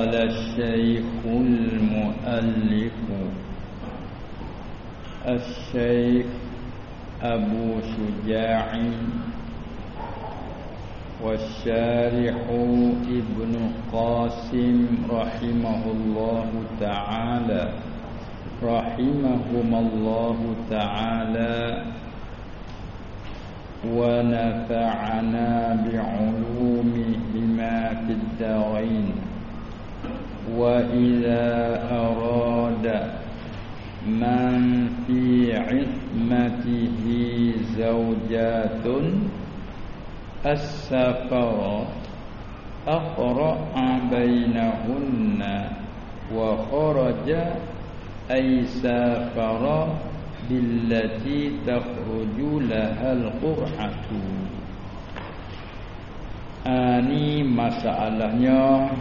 قال الشيخ المؤلف الشيخ أبو شجاع والشارح ابن قاسم رحمه الله تعالى رحمهما الله تعالى ونفعنا بعلومهما في الدارين. وإذا أراد من في عصمته زوجات السفر أقرأ بينهن وخرج أي سافر بالتي تخرج لها القرحة. Ini masalahnya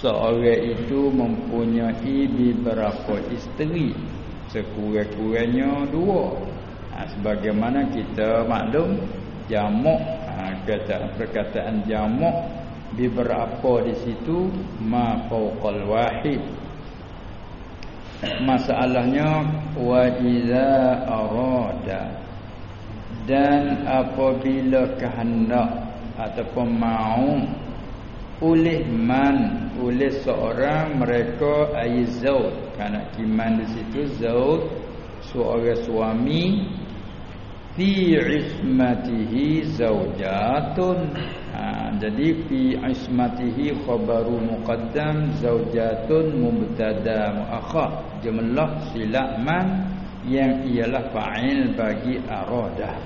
Seorang itu mempunyai beberapa isteri. Sekurang-kurangnya dua. Ha, Sebagaimana kita maklum Jamuk ha, kata, Perkataan jamuk Beberapa di situ Ma fauqal wahid. Masalahnya wa iza arada. Dan apabila kehendak ataupun mau oleh man oleh seorang mereka ai zaud. Kerana kiman di situ zaud seorang suami fi ismatihi zaujatun. Ha, jadi fi ismatihi khabaru muqaddam zaujatun mubtada muakhar jumlah silaman yang ialah fa'il bagi arada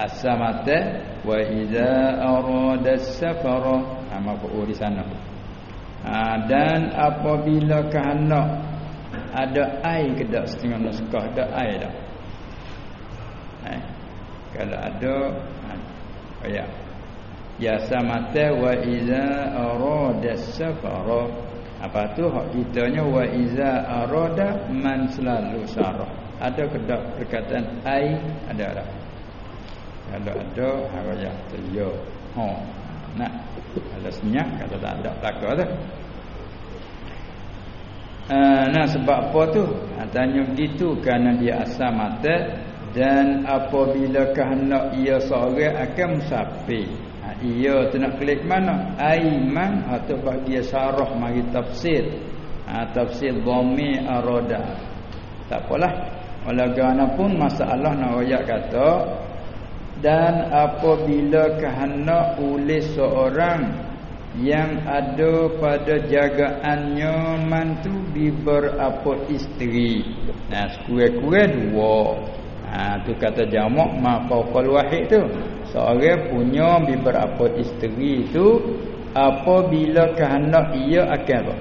asamata wa idza arada safara ha, di sana. Ha, dan apabila kehendak ada air ke tak setengah naskah? Ada air tak? Eh, kalau ada ha, ya. Ya samata wa iza arada safara. Apa tu hak kitanya? Wa iza arada man selalu sarah. Ada kedak perkataan ai ada tak? Kalau ada haraya ya ha nak ada senyap kalau tak ada belaka tu Uh, nah sebab apa tu? Ha, tanya begitu kerana dia asal mata dan apabila kehendak ia seorang akan musafir. Ha, ia tu nak klik mana? Aiman atau bagi syarah mari tafsir. Ha, tafsir dhammi arada. Tak apalah. Walaupun masalah nak kata dan apabila kehendak oleh seorang yang ada pada jagaannya mantu di berapa isteri nah sekurang-kurang dua Ha tu kata jamak ma faqal wahid tu. Seorang punya beberapa isteri itu apabila kehendak ia akan apa?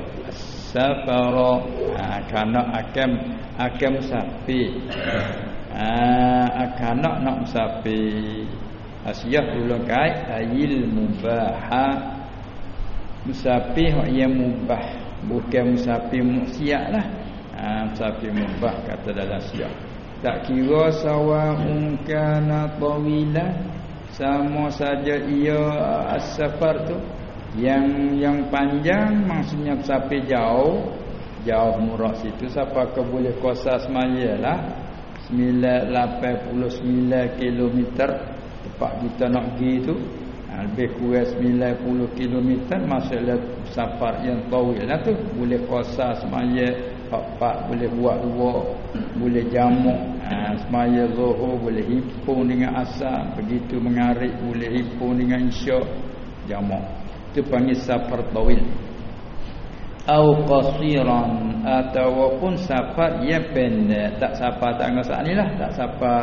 Safara. Ha kana akan akan musafir. Ha akan nak nak musafir. Asyah dulu kai ayil mubah. Musafir yang mubah bukan musafir muksiat lah. Ha musafir mubah kata dalam siap tak kira sawa'un kana tawilan sama saja ia as-safar tu yang yang panjang maksudnya sampai jauh jauh murah situ siapa ke boleh kuasa semayalah 989 km tempat kita nak pergi tu ha, lebih kurang 90 km masalah safar yang tawil lah tu. Boleh kuasa semaya pak-pak boleh buat dua boleh jamu ha, semaya zuhur boleh himpun dengan asar. Begitu mengarik boleh himpun dengan isyak jamu itu panggil safar tawil au qasiran ataupun safar yang pendek. Tak safar tak angkat saat ni lah. Tak safar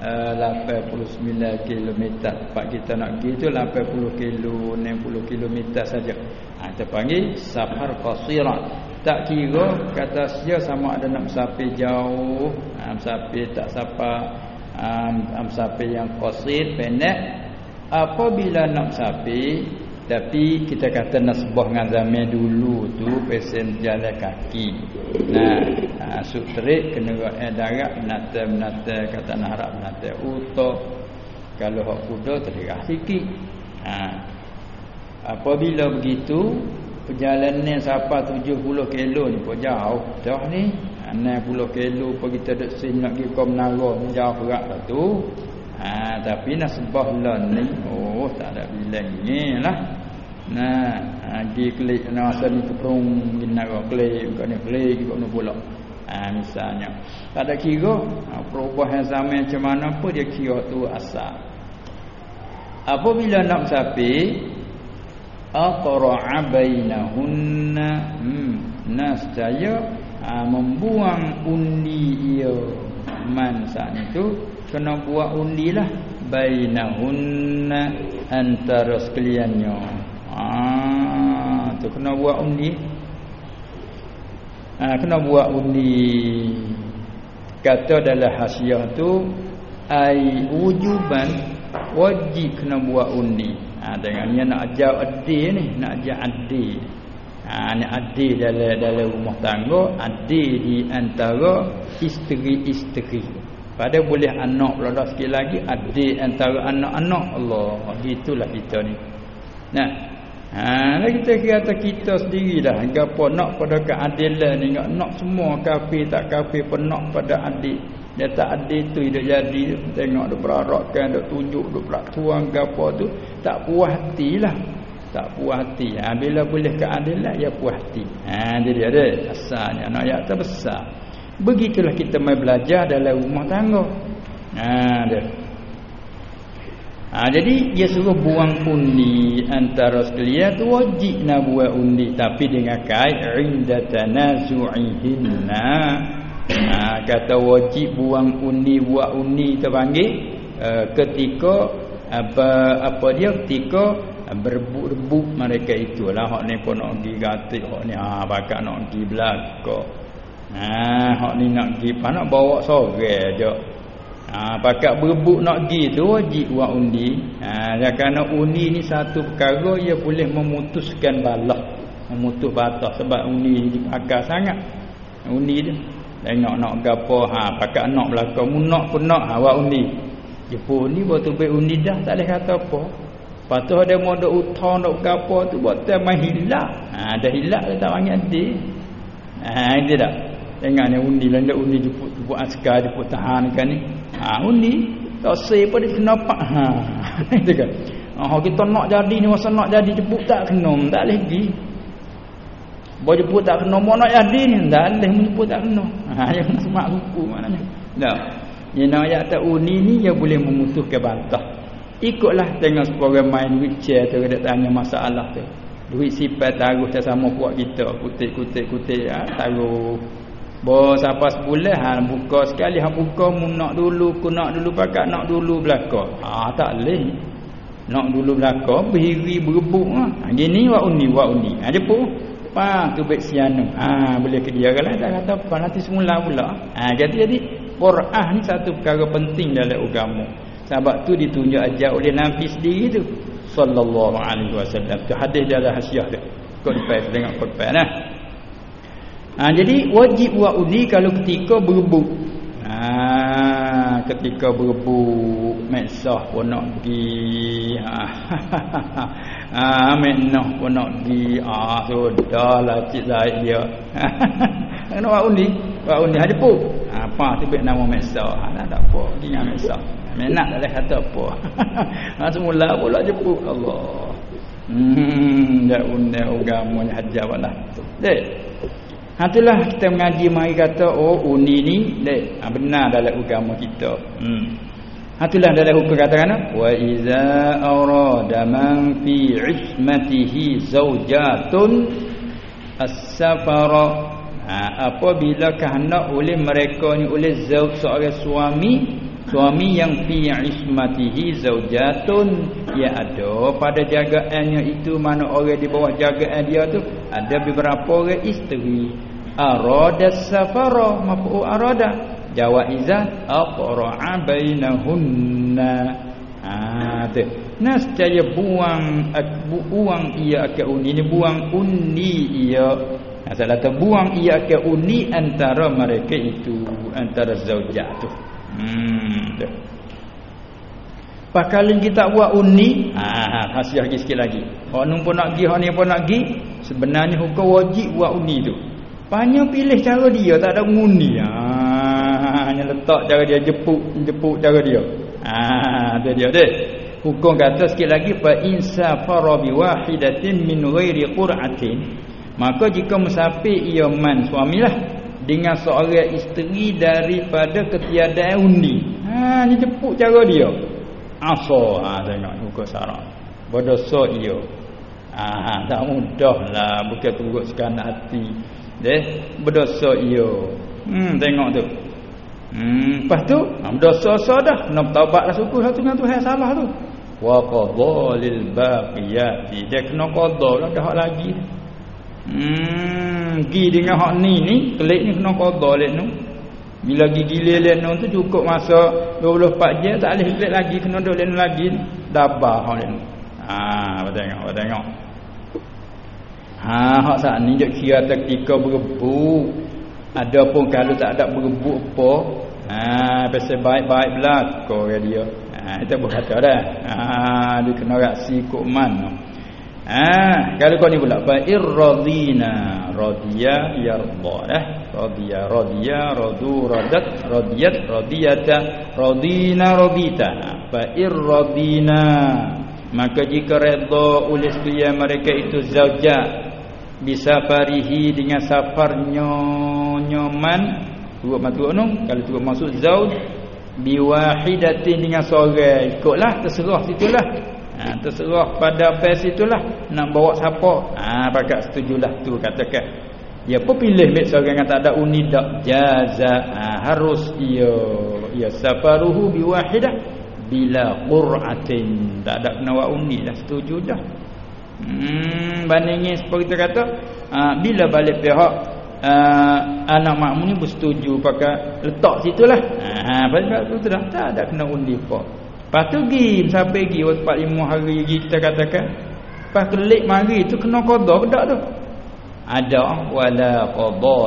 uh, 89 km tempat kita nak pergi tu 80 km 60 km saja. Ha, kita panggil safar qasiran. Tak kira kata sia sama ada nak musafir jauh, ha, musafir tak sapa, ha, musafir yang qasir pendek. Apabila nak musafir tapi kita kata nak sebuah dengan zaman dulu tu pesen jalan kaki. Nah, ha, sutrik kena eh darat menata menata kata nak harap menata utuh. Kalau hak kuda terdirah sikit. Ha. Apabila begitu perjalanan siapa 70 kilo ni pun jauh dah ni 60 kilo pun kita duk sin nak pergi ke menara jauh berat lah tu ha, tapi nak sebah lah ni. Oh tak ada bilang ni lah. Nah pergi ha, klik nak asal ni keperung pergi menara klik bukan ni klik bukan ni pula ha, misalnya. Tak ada kira ha, perubahan zaman macam mana pun dia kira tu asal. Apabila nak sapi aqra'a bainahunna hmm nas saya ha, membuang undi ia man saat itu kena buat undilah bainahunna antara sekaliannya. Ah tu kena buat undi. Ha, kena buat undi. Kata dalam hasiah tu ai wujuban wajib kena buat undi. Ha, dengan dia nak ajar adil ni nak ajar adil. Ha, ni adil dalam dalam rumah tangga adil di antara isteri-isteri pada boleh anak pula sikit lagi adil antara anak-anak. Allah itulah kita ni. Nah Ha, kita kata kita sendirilah gapo nak pada keadilan ni? Nak semua kafir tak kafir pun nak pada adil dia tak adil tu hidup jadi tengok dia berarakkan dia tunjuk dia peratuan gapo tu. Tak puas hatilah tak puas hati. Ha, bila boleh keadilan ya puas hati. Ha dia dia ada asalnya anak ayat terbesar begitulah kita mai belajar dalam rumah tangga. Ha dia. Ha, jadi dia suruh buang undi antara sekalian tu wajib nak buat undi. Tapi dengan kait inda tanazu'ihinna. Ha, kata wajib buang undi buat undi terpanggil uh, ketika apa apa dia? Ketika berebut-rebut mereka itulah hak ni pun nak pergi gatik hak ni ha bakal nak pergi belaka. Ha hak ni nak pergi pa nak bawa sore aja. Ha, pakat berebut nak pergi tu wajib buat undi. Ha, kerana undi ni satu perkara ia boleh memutuskan balah. Memutus batas sebab undi ni dipakai sangat. Undi tu. Tengok nak gapo ha pakat nak belakang mu nak pun nak ha buat undi. Jepun ni buat tu baik undi dah tak boleh kata apa. Patuh ada mau dok utang dok gapo tu buat tak main hilak. Ha dah hilak dia tak panggil adik. Ha itu dah. Tengok ni undi lah undi jemput jemput askar jemput tahan kan ni. Ha undi tak say pun dia kena pak. Ha itu kan. Oh kita nak jadi ni masa nak jadi jemput tak kena tak leh pergi. Bo jemput tak kena mau nak jadi ni tak leh jemput tak kena. Ha yang semak ruku maknanya. Dah. Yang nak ayat tak undi ni dia boleh memutuskan bantah. Ikutlah tengok seorang main wheelchair tu dia tanya masalah tu. Duit sifat taruh sama puak kita kutik-kutik-kutik ha, taruh Bo siapa sebulan ha buka sekali ha buka mu nak dulu ku nak dulu pakat nak dulu belaka. Ha tak leh. Nak dulu belaka berdiri berebut ha. ha gini wa uni wa uni. Ha jepu. Pa tu baik sianu. Ha boleh ke dia kalau tak kata apa nanti semula pula. Ha jadi jadi Qur'an ni satu perkara penting dalam agama. Sebab tu ditunjuk ajar oleh Nabi sendiri tu sallallahu alaihi wasallam. Tu hadis dalam hasiah tu. Kau dipai tengok kau dipai nah. Ha, jadi wajib buat undi kalau ketika berebut. Ha, ketika berebut meksah pun nak pergi. Ha, ha menah pun nak pergi. Ha, sudahlah cik Zaid dia. Kena buat undi. Buat undi ada pun. Ha, apa tibik nama meksah. Ha, tak apa. Pergi dengan meksah. Menak tak boleh kata apa. ha, semula pula jemput Allah. Hmm, dak undang agama hajar lah. Dek. Hatulah kita mengaji mari kata oh uni ni dek ha, benar dalam agama kita. Hmm. Hatulah dalam hukum kata kan wa iza arada man fi ismatihi zaujatun as-safara ha, apabila kehendak oleh mereka ni oleh zauj seorang suami suami yang fi ismatihi zaujatun. Ya ada pada jagaannya itu mana orang di bawah jagaan dia tu ada beberapa orang isteri. Arada safara mafu arada. Jawaiza aqra'a bainahunna. Ah tu. Nas caya buang buang ia ke uni. Ni buang uni ia. Asal kata buang ia ke uni antara mereka itu antara zaujat tu hmm tu Pakalin kita buat uni, ah ha, hasil lagi sikit lagi. Orang pun nak pergi, ni pun nak pergi, sebenarnya hukum wajib buat undi tu Panya pilih cara dia tak ada mengundi. Ha hanya letak cara dia jepuk jepuk cara dia. Ha tu dia deh. Hukum kata sikit lagi fa insa farabi wahidatin min ghairi qur'atin. Maka jika musafir ia man suamilah dengan seorang isteri daripada ketiadaan undi. Ha ni jepuk cara dia. Asa ha tengok hukum syarak. Berdosa ia. Ha tak mudahlah bukan turut sekanak hati. Deh, berdosa ia. Hmm, tengok tu. Hmm, lepas tu, ha, berdosa-dosa dah. Nak taubat dah syukur satu dengan Tuhan salah tu. Wa qadha lil baqiyati. Dia kena qadha lah dah lagi. Hmm, gi dengan hak ni ni, kelik ni kena qadha lek nu. Bila gigi lelek nu tu cukup masa 24 jam tak boleh kelik lagi kena dok lek lagi. Dabah hak ni. Ha, tengok, tengok. Ha hak saat ni jek kira ketika berebut. Adapun kalau tak ada berebut apa, ha pasal baik-baik belaka ya dia. Ha kita berkata dah. Ha dia kena reaksi kok man. Ha kalau kau ni pula fa irradina radiya yarda dah. Radiya radiya radu radat radiyat radiyata radina radita. Fa irradina maka jika redha oleh sekalian mereka itu zaujah bisa farihi dengan safarnya nyoman turut matu nu kalau turut maksud zauj biwahidatin dengan seorang ikutlah terserah situlah ha, terserah. Pada bas itulah nak bawa siapa. Ha pakat setujulah tu katakan. Dia pun pilih mek seorang yang tak ada uni dak jaza. Ha, harus ia. Ia safaruhu biwahidah. Bila qur'atin. Tak ada kena wa uni dah setuju dah. Hmm bandingin seperti kita kata uh, bila balik pihak uh, anak makmum ni bersetuju pakai letak situlah. Ha uh, pasal tu dah tak ada kena undi apa. Lepas tu pergi sampai pergi 4 5 hari lagi kita katakan. Pas kelik mari tu kena qada ke tak tu? Ada wala qada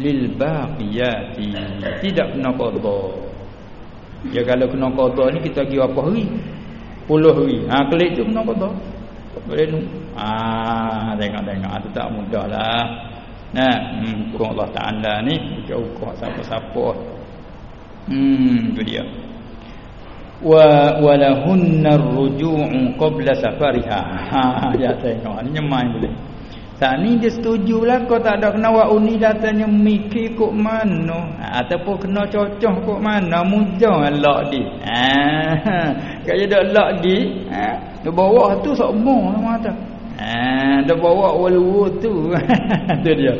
lil baqiyati. Tidak kena qada. Ya kalau kena qada ni kita pergi apa hari? Puluh hari. Ha kelik tu kena qada. Boleh nu. Ah, tengok-tengok itu tak mudahlah. Nah, hmm, Allah Taala ni jauh hukum siapa-siapa. Hmm, itu dia. Wa walahunna ar-ruju'u qabla safariha. Ha, ya tengok ni nyemai boleh. Saat ni dia setuju lah kau tak ada kena wa uni datanya mikir kok mana ha, ataupun kena cocok kok mana mujang lak di. Ha, kaya dak lak di, ha, dia bawa tu semua nama tu. Ha, dia bawa walu tu. tu dia.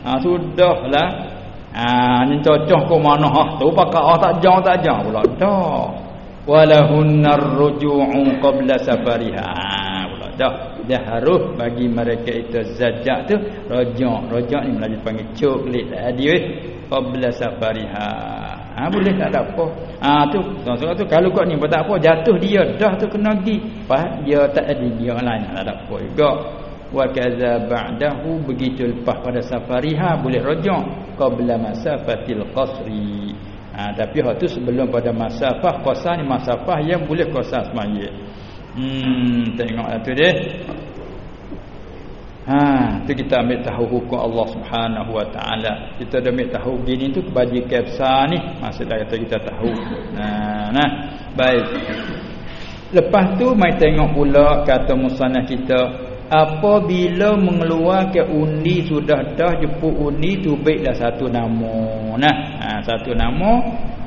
Ha, sudahlah. Ha, ni cocok kok mana ha, tu pakak ah tak jauh tak jauh pula. Dah. Walahunnar ruju'u qabla safariha. Ha, pula. Dah. Dia harus bagi mereka itu zajak tu. Rojak. Rojak ni Melayu panggil coklat. Tadi weh qabla safariha. Ha boleh tak ada apa. Ha tu. Soal tu kalau kau ni tak apa jatuh dia. Dah tu kena pergi. Dia tak ada dia lain. Tak ada apa juga wa kaza ba'dahu begitu lepas pada safariha boleh rojak qabla masafatil qasri ha tapi hak tu sebelum pada masafah qasar ni masafah yang boleh qasar semaya Hmm, tengoklah tu dia. Ha, tu kita ambil tahu hukum Allah Subhanahu Wa Taala. Kita dah ambil tahu gini tu kebajikan besar ni. Maksudnya kata kita tahu. Nah, nah. Baik. Lepas tu mai tengok pula kata musanah kita apabila mengeluarkan undi sudah dah jemput undi tu baiklah satu nama. Nah, ha, satu nama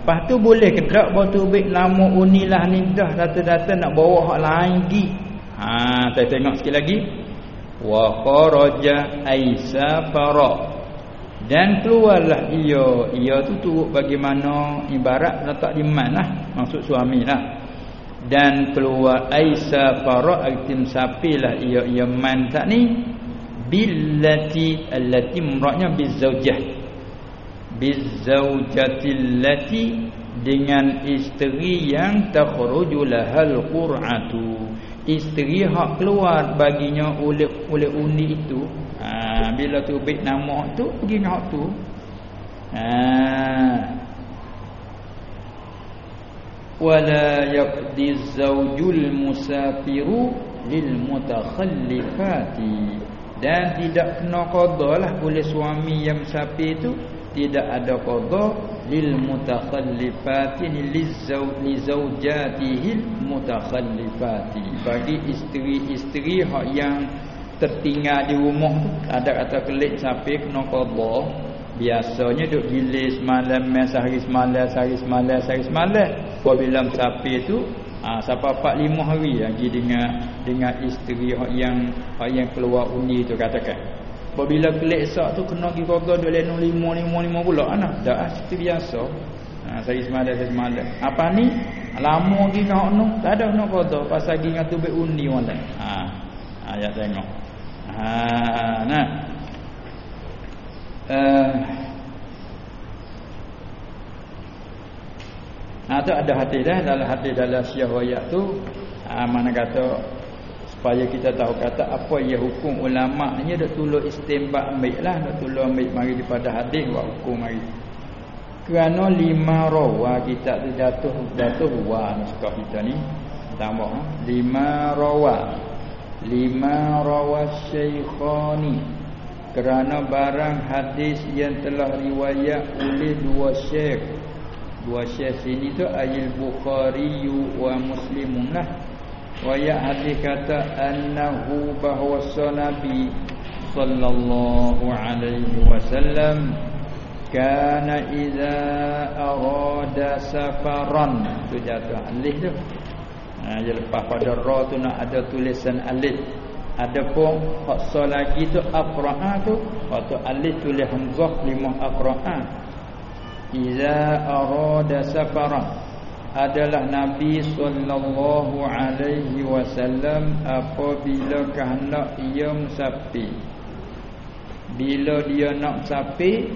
Lepas tu boleh ke tak bawa tubik nama unilah ni dah data-data nak bawa hak lagi. Ha, kita tengok sikit lagi. Wa kharaja aisa fara. Dan keluarlah ia. Ia tu turut bagaimana ibarat letak di mana maksud suami lah. Dan keluar aisa fara artim sapilah ia ia man tak ni. Billati allati muradnya bizaujah bizaujatillati dengan isteri yang takhruju lahal qur'atu. Isteri hak keluar baginya oleh oleh undi itu. Ha, bila tu baik nama tu pergi hak tu. Ha wala yaqdi zaujul musafiru lil mutakhallifati dan tidak kena qada lah oleh suami yang musafir itu tidak ada qada lil mutakhallifati li zaujatihi mutakhallifati. Bagi isteri-isteri yang tertinggal di rumah ada kata kelik sampai kena qada biasanya duk gilis malam mes sehari semalam sehari semalam sehari semalam apabila musafir tu Ha, siapa 4 5 hari lagi dengan dengan isteri yang yang keluar uni tu katakan. Apabila kelik sak tu kena pergi keluarga dia lenung 5 5 5 pula anak. Dah ah cerita biasa. Ha, saya semalam saya semalam. Apa ni? Lama lagi nak nu. Tak ada nak kata pasal lagi dengan tu uni wala. Ayat ha, tengok. Ha, nah. Uh, Ha tu ada hati dah. Dalam hati dalam syiah tu ha, mana kata supaya kita tahu kata apa ya hukum ulama ni dah tolong istinbat ambil lah. Dah tolong ambil mari daripada hadis buat hukum mari. Kerana lima rawa kita tu jatuh jatuh wa naskah kita ni tambah ha? lima rawa. Lima rawa syaikhani kerana barang hadis yang telah riwayat oleh dua syekh. Dua syekh sini tu ayil bukhari wa muslimun lah. Wa ya hadis kata annahu bahwa nabi sallallahu alaihi wasallam kana idza arada safaran. Tu jatuh alif tu. Ha lepas pada ra tu nak ada tulisan alif adapun hak lagi tu aqra'a tu waktu alif tulis hamzah lima aqra'a Iza arada safara adalah Nabi sallallahu alaihi wasallam apabila kehendak ia musafir. Bila dia nak musafir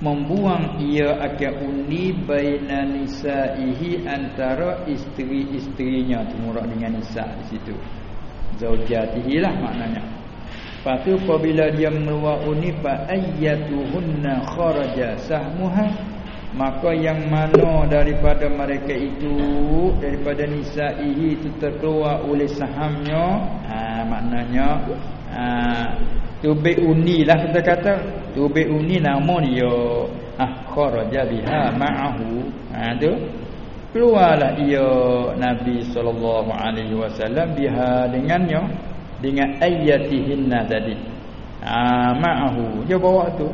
membuang ia akan undi baina nisaihi antara isteri-isterinya temurah dengan nisa di situ. Zaujatihi lah maknanya. Lepas tu apabila dia mengeluar uni fa ayyatuhunna kharaja sahmuha maka yang mana daripada mereka itu daripada nisaihi itu terkeluar oleh sahamnya ha maknanya ha tubi uni lah kita kata. Tubi uni nama dia ah kharaja biha ma'ahu. Ha tu keluarlah ia Nabi sallallahu alaihi wasallam biha dengannya dengan ayatihinna tadi. Ah ma'ahu dia bawa tu.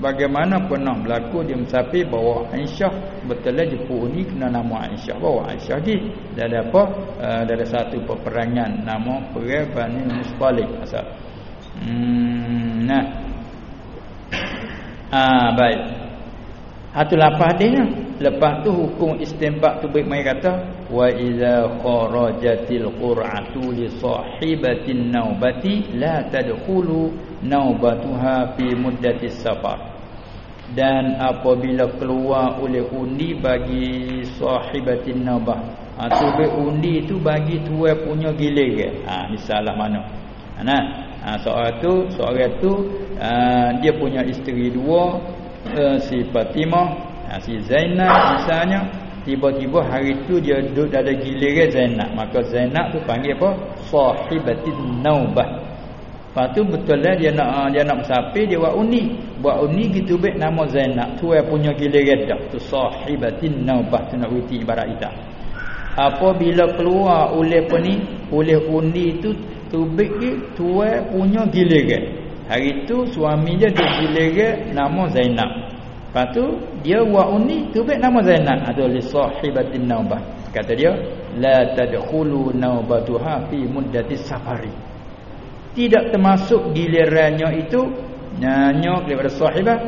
Bagaimana pernah berlaku dia musafir bawa Aisyah betul lah jepuk ni kena nama Aisyah bawa Aisyah di dan ada apa uh, ada satu peperangan nama perang Bani Mustalik asal. Hmm nah. Ah baik. Hatu lapar dia Lepas tu hukum istinbak tu baik mai kata wa idza kharajatil qur'atu li sahibatin naubati la tadkhulu naubatuha fi muddati safar. Dan apabila keluar oleh undi bagi sahibatin naubah. Ha tu undi tu bagi tuai punya giliran. Ha misalah mana? Ha nah. Ha soal tu, soal tu uh, dia punya isteri dua uh, si Fatimah ha, si Zainab misalnya tiba-tiba hari tu dia duduk ada giliran Zainab. Maka Zainab tu panggil apa? Sahibatin naubah. Lepas tu betul lah dia nak dia nak musafir dia buat uni. Buat uni gitu baik nama Zainab. Tu yang punya giliran dah. Tu sahibatin naubah tu nak uti ibarat kita. Apabila keluar oleh apa ni? Oleh undi tu tubik dia tuai punya giliran. Hari tu suami dia dia giliran nama Zainab Lepas tu dia buat undi tu baik nama Zainab atau li sahibatin naubah. Kata dia la tadkhulu naubatuha fi muddati safari. Tidak termasuk gilirannya itu nyanyo kepada sahibah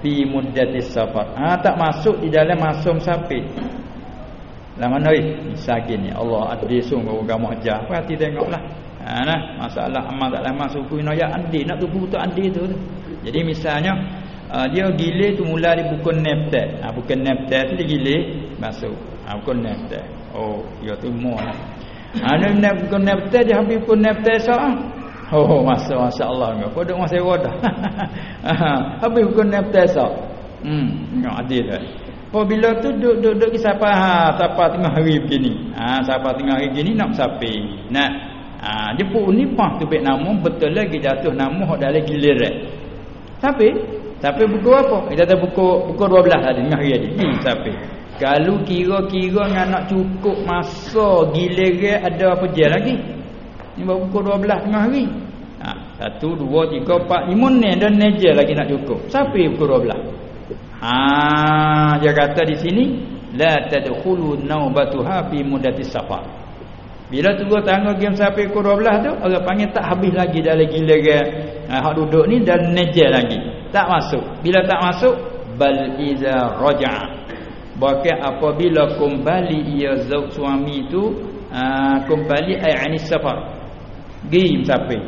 fi muddati safar. Ah ha, tak masuk di dalam masa musafir. Lah mana ni? Misakin ni Allah adil sungguh agama ajar. Perhati tengoklah. Ha nah, masalah amal tak lama suku inaya adil nak tunggu untuk adil tu. Jadi misalnya uh, dia gilir tu mula di buku neptet. Ha, buku neptet tu dia gilir masuk. Ha, buku neptet. Oh, dia tu mu lah. Ha, ni buku neptet dia habis buku neptet so. Oh, masa masya-Allah enggak. Kau dah masa wadah. habis buku neptet so. Hmm, enggak adil dah. Apabila tu duduk-duduk ke siapa ha siapa tengah hari begini. Ha siapa tengah hari begini nak sapi. Nah. Ha jepuk ni pah tu bet nama betul lagi jatuh nama hok dalam gilir. Tapi tapi buku apa? Kita ada buku buku 12 tadi tengah hari tadi. Ni sapi. Kalau kira-kira dengan nak cukup masa gilir ada apa je lagi? Ni baru pukul 12 tengah hari. Ha, satu, dua, tiga, empat, lima ni dan neja lagi nak cukup. Siapa pukul 12? Ha dia kata di sini la tadkhulu naubatuha fi muddati safar. Bila tunggu tangga game sampai ke 12 tu orang panggil tak habis lagi dalam gila ke ha, hak duduk ni dan neja lagi. Tak masuk. Bila tak masuk bal iza raja'a. Bahkan apabila kembali ia zauj suami tu ha, kembali ai anis safar. Game sampai.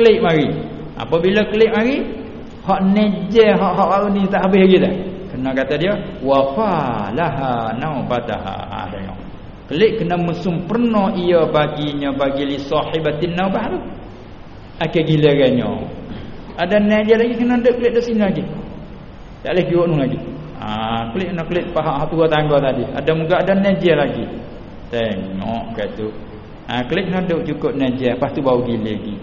Klik mari. Apabila klik mari hak neje hak hak baru ni tak habis lagi dah kena kata dia wafalaha naubataha ha tengok klik kena mesempurna ia baginya bagi li sahibatin naubah tu akal gila ada neje lagi kena dek klik dah sini lagi tak boleh giok lagi ha klik nak klik pahak hak tua tangga tadi ada muka ada neje lagi tengok kata ha klik nak dek cukup neje lepas tu baru gila lagi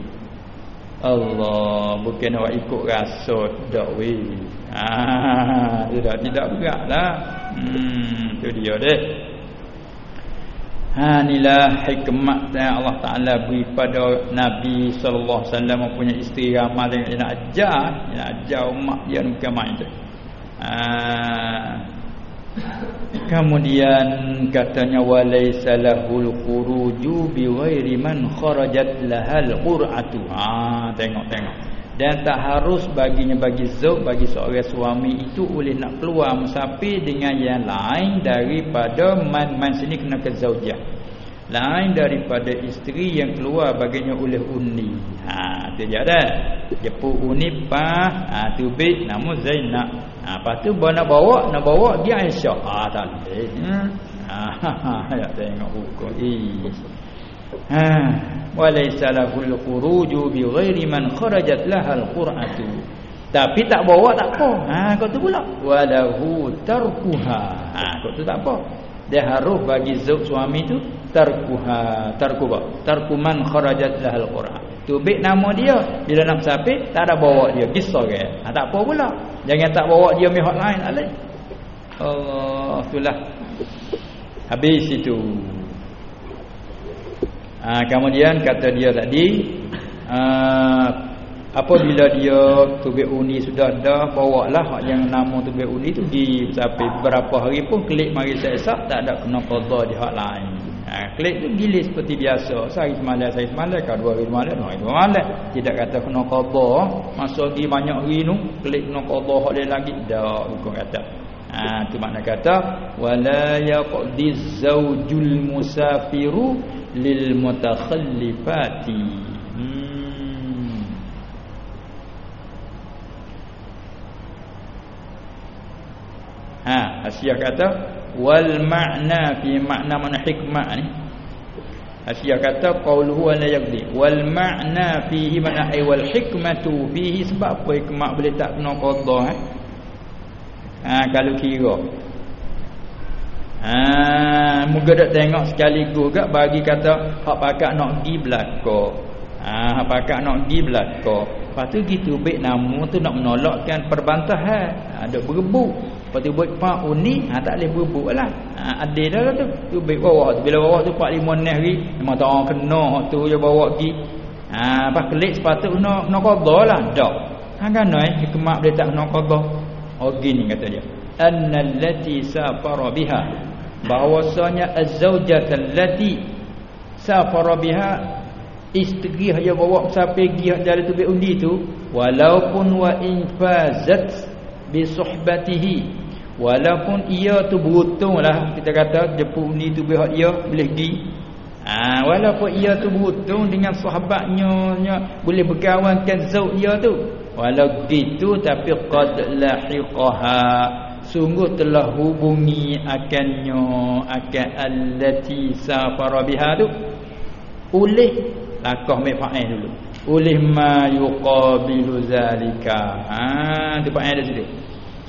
Allah bukan awak ikut rasa dak we. Ah tidak tidak beratlah. Hmm tu dia deh. Ha inilah hikmat yang Allah Taala beri pada Nabi sallallahu alaihi wasallam punya isteri ramal yang nak ajar, nak ajar umat dia bukan main tu. Ah Kemudian katanya walaysa lahul khuruju bi ghairi man kharajat lahal qur'atu. Ha tengok tengok. Dan tak harus baginya bagi zauj bagi seorang suami itu boleh nak keluar musafir dengan yang lain daripada man man sini kena ke zaujah. Lain daripada isteri yang keluar baginya oleh uni. Ha tu dia dah. Jepu uni pa ha tubik nama Zainab. Ha, lepas tu nak bawa nak bawa dia Aisyah. Ah tak boleh. Hmm. Ha ya tengok hukum. Ha walaysa lahul khuruju bi ghairi man kharajat lahal qur'atu. Tapi tak bawa tak apa. Ha kau tu pula. Walahu tarkuha. Ha kau tu tak apa. Dia harus bagi zauj suami tu tarkuha. Tarku apa? Tarku man kharajat lahal qur'an. Tubik nama dia bila nak sapit tak ada bawa dia. Kisah ke. Ha tak apa pula. Jangan tak bawa dia mihak lain alai. Allah itulah. Habis itu. Ha, kemudian kata dia tadi uh, apabila dia tubik uni sudah dah bawalah hak yang nama tubik uni tu di sampai berapa hari pun klik mari sesak tak ada kena qada di hak lain. Ha, klik tu gilis seperti biasa. Sehari semalam, sehari semalam, kau dua hari semalam, dua hari semalam. Tidak kata kena qada. Masa di banyak hari tu, klik kena qada hak dia lagi. Tak, bukan kata. Ha, tu makna kata. Wala yaqdi zawjul musafiru lil mutakhallifati. Hmm. Ha, Asyik kata wal makna fi makna mana hikmah ni? Asyik kata qauluhu la yaqdi. Wal makna fihi mana? Ay wal hikmatu fihi. Sebab apa hikmah boleh tak kena qada eh? Ha kalau kira ha muga dak tengok sekaligus gak bagi kata hak pakak nak gi belaka ha hak pakak nak gi belaka lepas tu gitu baik nama tu nak menolakkan perbantahan. Ha, berebut. Lepas tu buat pak unik ha, Tak boleh berbuk lah. Ha, Adil dah tu. Tu baik bawah tu. Bila bawah tu 4-5 neh hari Memang tak orang kena tu je bawa pergi ha, Lepas kelik sepatut kena, kena kodoh lah. Tak ha, Kan eh Hikmat boleh tak kena kodoh Oh gini kata dia. Annallati safara biha Bahawasanya Az-zawjatan lati Safara biha Isteri yang bawa Sampai pergi jalan tu undi tu Walaupun wa infazat Bisuhbatihi Walaupun ia tu beruntunglah kita kata jepuk ni tu pihak dia boleh pergi. Ha, walaupun ia tu beruntung dengan sahabatnya nya, boleh berkawankan zauj dia tu. Walau gitu tapi qad lahiqaha sungguh telah hubungi akannya akan allati safara biha tu. Oleh lakah mafa'il dulu. Oleh ma yuqabilu zalika. Ha tu pak ada situ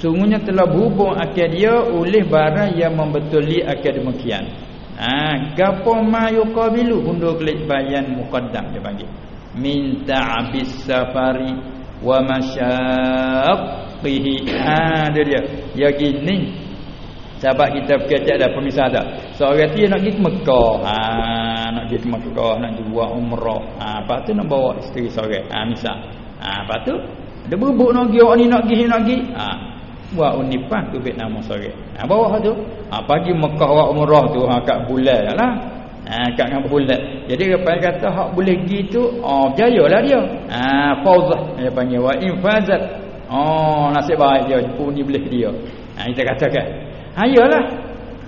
sungguhnya telah berhubung akal dia oleh barang yang membetuli akal demikian. Ha gapo ma yuqabilu? Undur kelik bayan muqaddam dia panggil. Minta abis safari wa masyaqqihi ha dia dia ya gini Sahabat kita berkata ada pemisah tak. Seorang dia nak pergi Mekah. Ha, nak pergi Mekah. Nak buat umrah. Ha, lepas tu nak bawa isteri seorang. Ha, misal. Ha, lepas tu. Dia berebut nak pergi. Orang ni nak pergi. Nak pergi. Ha, buat unipan tu bet nama seorang. Ha, bawa tu. Ha, pagi Mekah buat umrah tu. Ha, kat bulan lah. Ha, kat dengan bulan. Jadi apa kata hak boleh pergi tu. Oh, lah dia. Ha, fauzah. Dia panggil. Wa infazat. Oh, nasib baik dia. Puni boleh dia. Ha, kita katakan. Hayalah.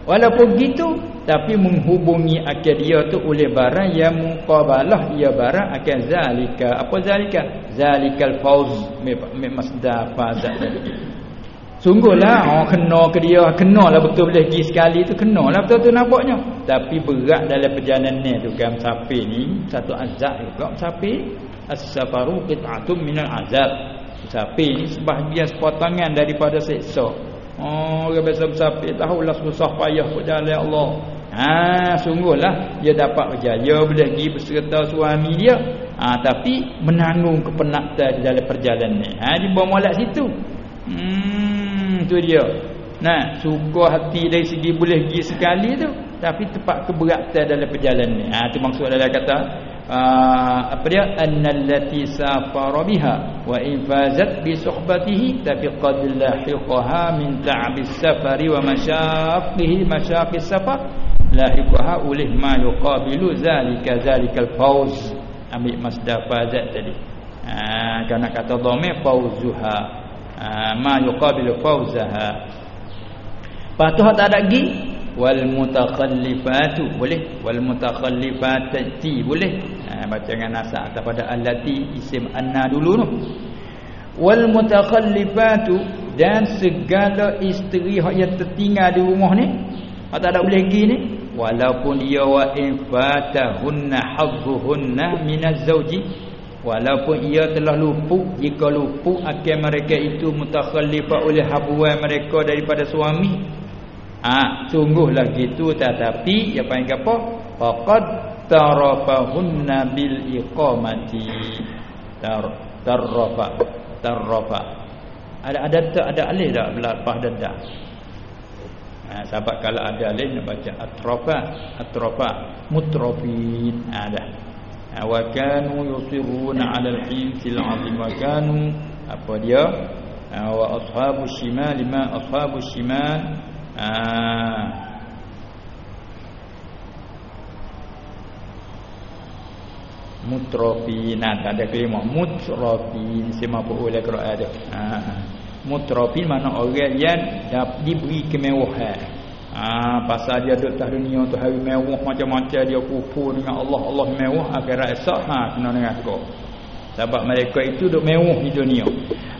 Walaupun gitu tapi menghubungi akal dia tu oleh barang yang muqabalah dia barang akan zalika. Apa zalika? Zalikal fauz masdar fazat tadi. Sungguhlah orang kena ke dia, kenalah betul boleh pergi sekali tu kenalah betul tu nampaknya. Tapi berat dalam perjalanan ni tu kan sapi ni satu azab juga sapi as-safaru qit'atun minal azab. Sapi sebahagian sepotongan daripada seksa. Oh, orang biasa bersapit tahulah susah payah pun jalan Allah. Ha, sungguhlah dia dapat berjaya boleh pergi berserta suami dia. Ha, tapi menanggung kepenatan dalam perjalanan ni. Ha, di bawah molek situ. Hmm, tu dia. Nah, suka hati dari segi boleh pergi sekali tu, tapi tepat keberatan dalam perjalanan ni. Ha, tu maksud dalam kata Ah, apa dia? Annallati safara biha wa infazat bi suhbatihi tapi qad lahiqaha min ta'bis safari wa masyaqihi masyaqis safar lahiqaha ulih ma yuqabilu zalika zalikal fawz. Ambil masdar fazat tadi. Ha kerana kata dhamir fawzuha. Ha, ma yuqabilu fawzaha. Patuh tak ada gi wal mutakhallifatu boleh? Wal mutakhallifati boleh? Ha, baca dengan nasab kepada allati isim anna dulu tu. Wal mutakhallifatu dan segala isteri yang tertinggal di rumah ni tak ada boleh pergi ni walaupun dia wa infatahunna hazzuhunna minaz zawji walaupun ia telah luput jika luput akan mereka itu mutakhallifah oleh habuan mereka daripada suami ha, sungguhlah gitu tetapi apa yang apa? Faqad tarafahunna bil iqamati. Tar tarafa tarafa. Ada ada ada alih dah lepas dah. Ha, sahabat kalau ada alih nak baca atrafa atrafa mutrafin ada. Ha, wa kanu yusiruna 'ala al-insil 'azim wa kanu apa dia? Ha, wa ashabus shimal ma ashabus shimal Ah. Mutrofin ada kelima mutrofin semua boleh kalau ada. Ah. Mutrofin mana orang yang diberi kemewahan. Ah pasal dia duduk atas dunia tu hari mewah macam-macam dia kufur dengan Allah Allah mewah akhirat esok ha kena dengan aku. Sebab mereka itu duk mewah di dunia.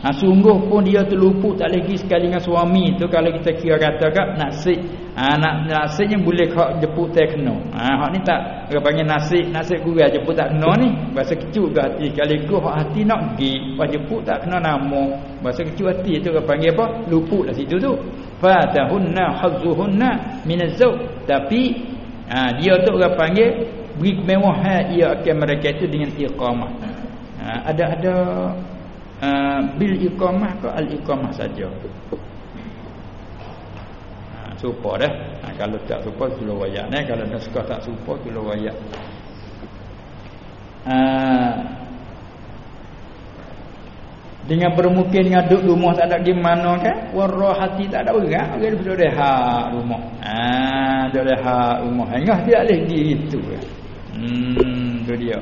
Ha, sungguh pun dia terlupu tak lagi sekali dengan suami tu kalau kita kira kata kak nasib. Ha, nak nasibnya boleh kau jemput tak kena. Ha, hak ni tak orang panggil nasib, nasib kurang jemput tak kena ni. Bahasa kecut ke hati. Kalau ku hak hati nak pergi, pas jemput tak kena nama. Bahasa kecut hati tu orang panggil apa? Luput lah situ tu. Fatahunna hazzuhunna minaz-zawj. Tapi ha, dia tu orang panggil beri kemewahan ia akan mereka itu dengan iqamah. Ha, ada ada uh, bil iqamah ke al iqamah saja. Ha, supa dah. Ha, kalau tak supa tu wayak. Ni kalau dah suka tak supa tu wayak. Ha, dengan bermukir dengan duduk rumah tak ada gimana kan warah hati tak ada berat orang okay, duduk ha rumah. Ha duduk ha rumah. Hingga dia boleh gitu hmm tu dia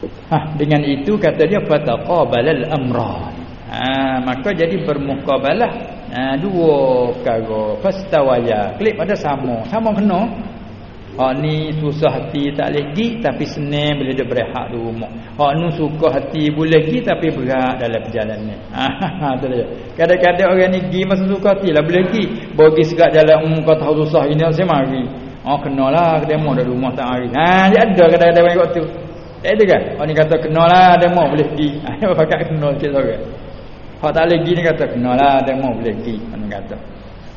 Ha, dengan itu kata dia fataqabalal amran. Ha, maka jadi bermuqabalah ha, dua perkara. Fastawaya klik pada sama. Sama kena. Hak ni susah hati tak lagi tapi senang boleh dia berehat di rumah. Hak ni suka hati boleh pergi tapi berat dalam perjalanan ha, ha, dia. Kadang-kadang orang ni pergi masa suka hati lah boleh pergi. Bagi sekat jalan um, kau tahu susah ini saya mari. Oh kenalah kedemo dari rumah tak hari ha, dia ada kadang-kadang ikut tu tak ada kan? Orang ni kata kenal lah demo boleh pergi. Ada pakai kenal sikit orang. Hak tak lagi ni kata kenalah demo boleh pergi. Mana kata.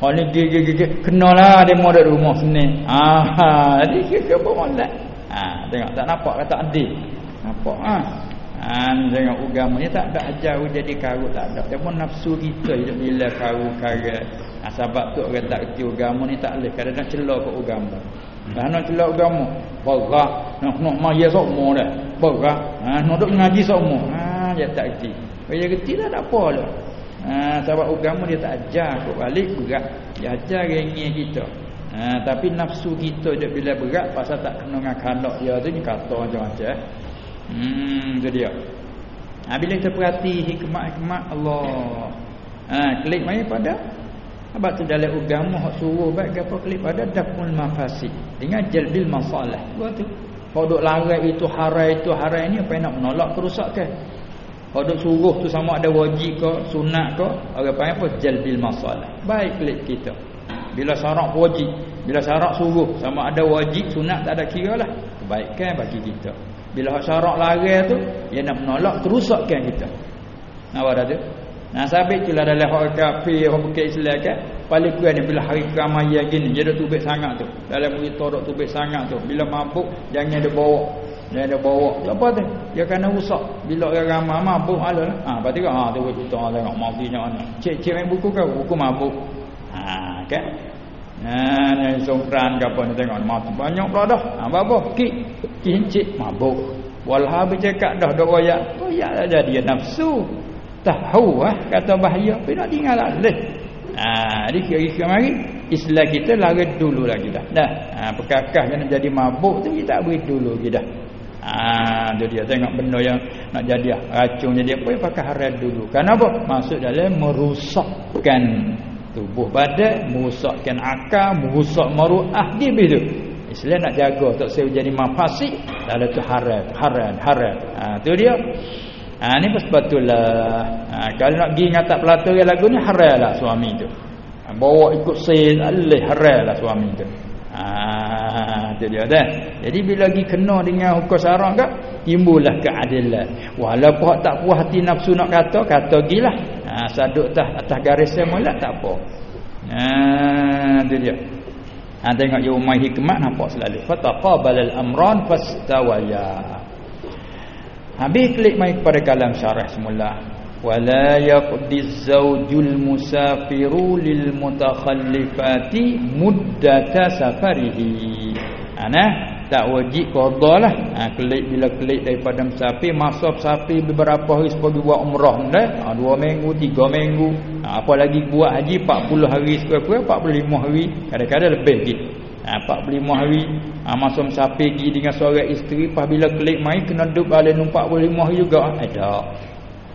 Hak ni gi gi gi kenalah demo ada rumah sini. Ah, jadi ke ke boleh. Ah, tengok tak nampak kata adil. Nampak ah. Ha, tengok agama ni tak ada ajar jadi karut tak ada. Dia pun nafsu kita hidup bila karut karut. Ha, sebab tu orang tak kerti agama ni tak boleh. Kadang-kadang celah ke agama. Dah nak celah agama. Berat. Nak nak maya semua dah. Berat. Ha, nak duduk ngaji semua. Ha, dia tak kerti. Kalau dia kerti dah tak apa lah. Ha, sebab agama dia tak ajar. Kau balik berat. Dia ajar rengih kita. Ha, tapi nafsu kita dia bila berat pasal tak kena dengan kandak dia tu ni kata macam-macam. Eh. Hmm, itu dia. Ha, bila kita perhati hikmat-hikmat Allah. Ha, klik mai pada sebab tu dalam agama hak suruh baik apa klik pada daful mafasid dengan jalbil masalah. Buat tu. Duk larang itu haram itu haram ini apa nak menolak kerusakan. Kalau duk suruh tu sama ada wajib ke sunat ke orang panggil apa jalbil masalah. Baik klik kita. Bila syarat wajib, bila syarat suruh sama ada wajib sunat tak ada kira lah. Kebaikan bagi kita. Bila hak syarak larang tu, dia nak menolak kerusakkan kita. Apa dah tu? Nah, sabit tu lah dalam hak kafir, hak bukan Islam kan. Paling kurang ni bila hari keramaian gini, dia dah tubik sangat tu. Dalam berita dah tubik sangat tu. Bila mabuk, jangan dia bawa. Dia bawa. Apa tu? Dia kena rusak. Bila orang ramai mabuk, ala lah. Ha, lepas tu ha, tu kita tengok mabuknya mana. Cik-cik main buku kau, buku mabuk. Ha, kan? Nah, ni songkran ke apa ni tengok mati banyak pula dah. Ha apa Ki kincik mabuk. Walha bercakap dah royak. Royak dah jadi nafsu. Tahu ah kata bahaya tapi nak tinggal alih. Ha di kira-kira mari Islam kita lari dulu lagi dah. Dah. Ha perkakah jangan jadi mabuk tu kita beri dulu lagi dah. Ha tu dia tengok benda yang nak jadi racun jadi apa pakai haram dulu. Kenapa? Maksud dalam merusakkan tubuh badan merosakkan akal merosak maruah dia begitu Islam nak jaga tak saya jadi mafasik dalam tu haram haram haram ha tu dia ha ni betullah ha kalau nak pergi ngatak pelata lagu ni haram lah suami tu ha, bawa ikut sel alih haram lah suami tu ha tu dia dah jadi bila lagi kena dengan hukum syarak ke timbullah keadilan walaupun tak puas hati nafsu nak kata kata gilah Ha saduk atas atas garis semula tak apa. Ha tu dia. Ha tengok ya umai hikmat nampak selalu. Fataqabalal amran fastawaya. Habis klik mai kepada kalam syarah semula. Wala yaqdiz zawjul musafiru lil mutakhallifati muddata safarihi. Ana tak wajib qada lah. Ha, kelik bila kelik daripada musafir masa musafir beberapa hari sebagai buat umrah dah. Ha, dua minggu tiga minggu. Ha, apa lagi buat haji? 40 hari sekurang-kurang 45 hari. Kadang-kadang lebih gitu ha, 45 hari ha, masa musafir pergi dengan seorang isteri lepas bila kelik mai kena duduk balik 45 hari juga. Ada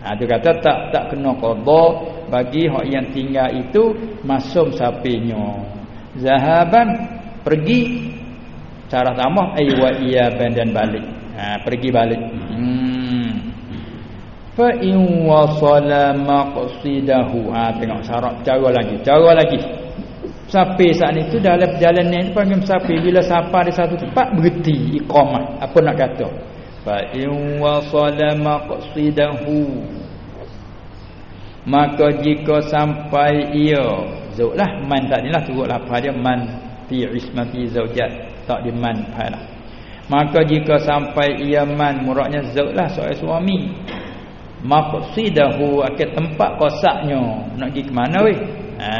ha, dia kata tak tak kena qada bagi hak yang tinggal itu masa musafirnya zahaban pergi. Cara tambah ai wa iya dan balik. Ha, pergi balik. Hmm. Fa in wasala maqsidahu. Ha tengok syarat. Cara lagi cara lagi sampai saat itu dalam perjalanan itu panggil sampai bila sampai di satu tempat berhenti iqamah apa nak kata fa in wasala maqsidahu maka jika sampai ia zuklah man tadilah turut lapar dia man fi ismati zaujat tak diman lah. Maka jika sampai ia man muraknya zautlah seorang suami. Maqsidahu akan tempat kosaknya. Nak pergi ke mana weh? Ha,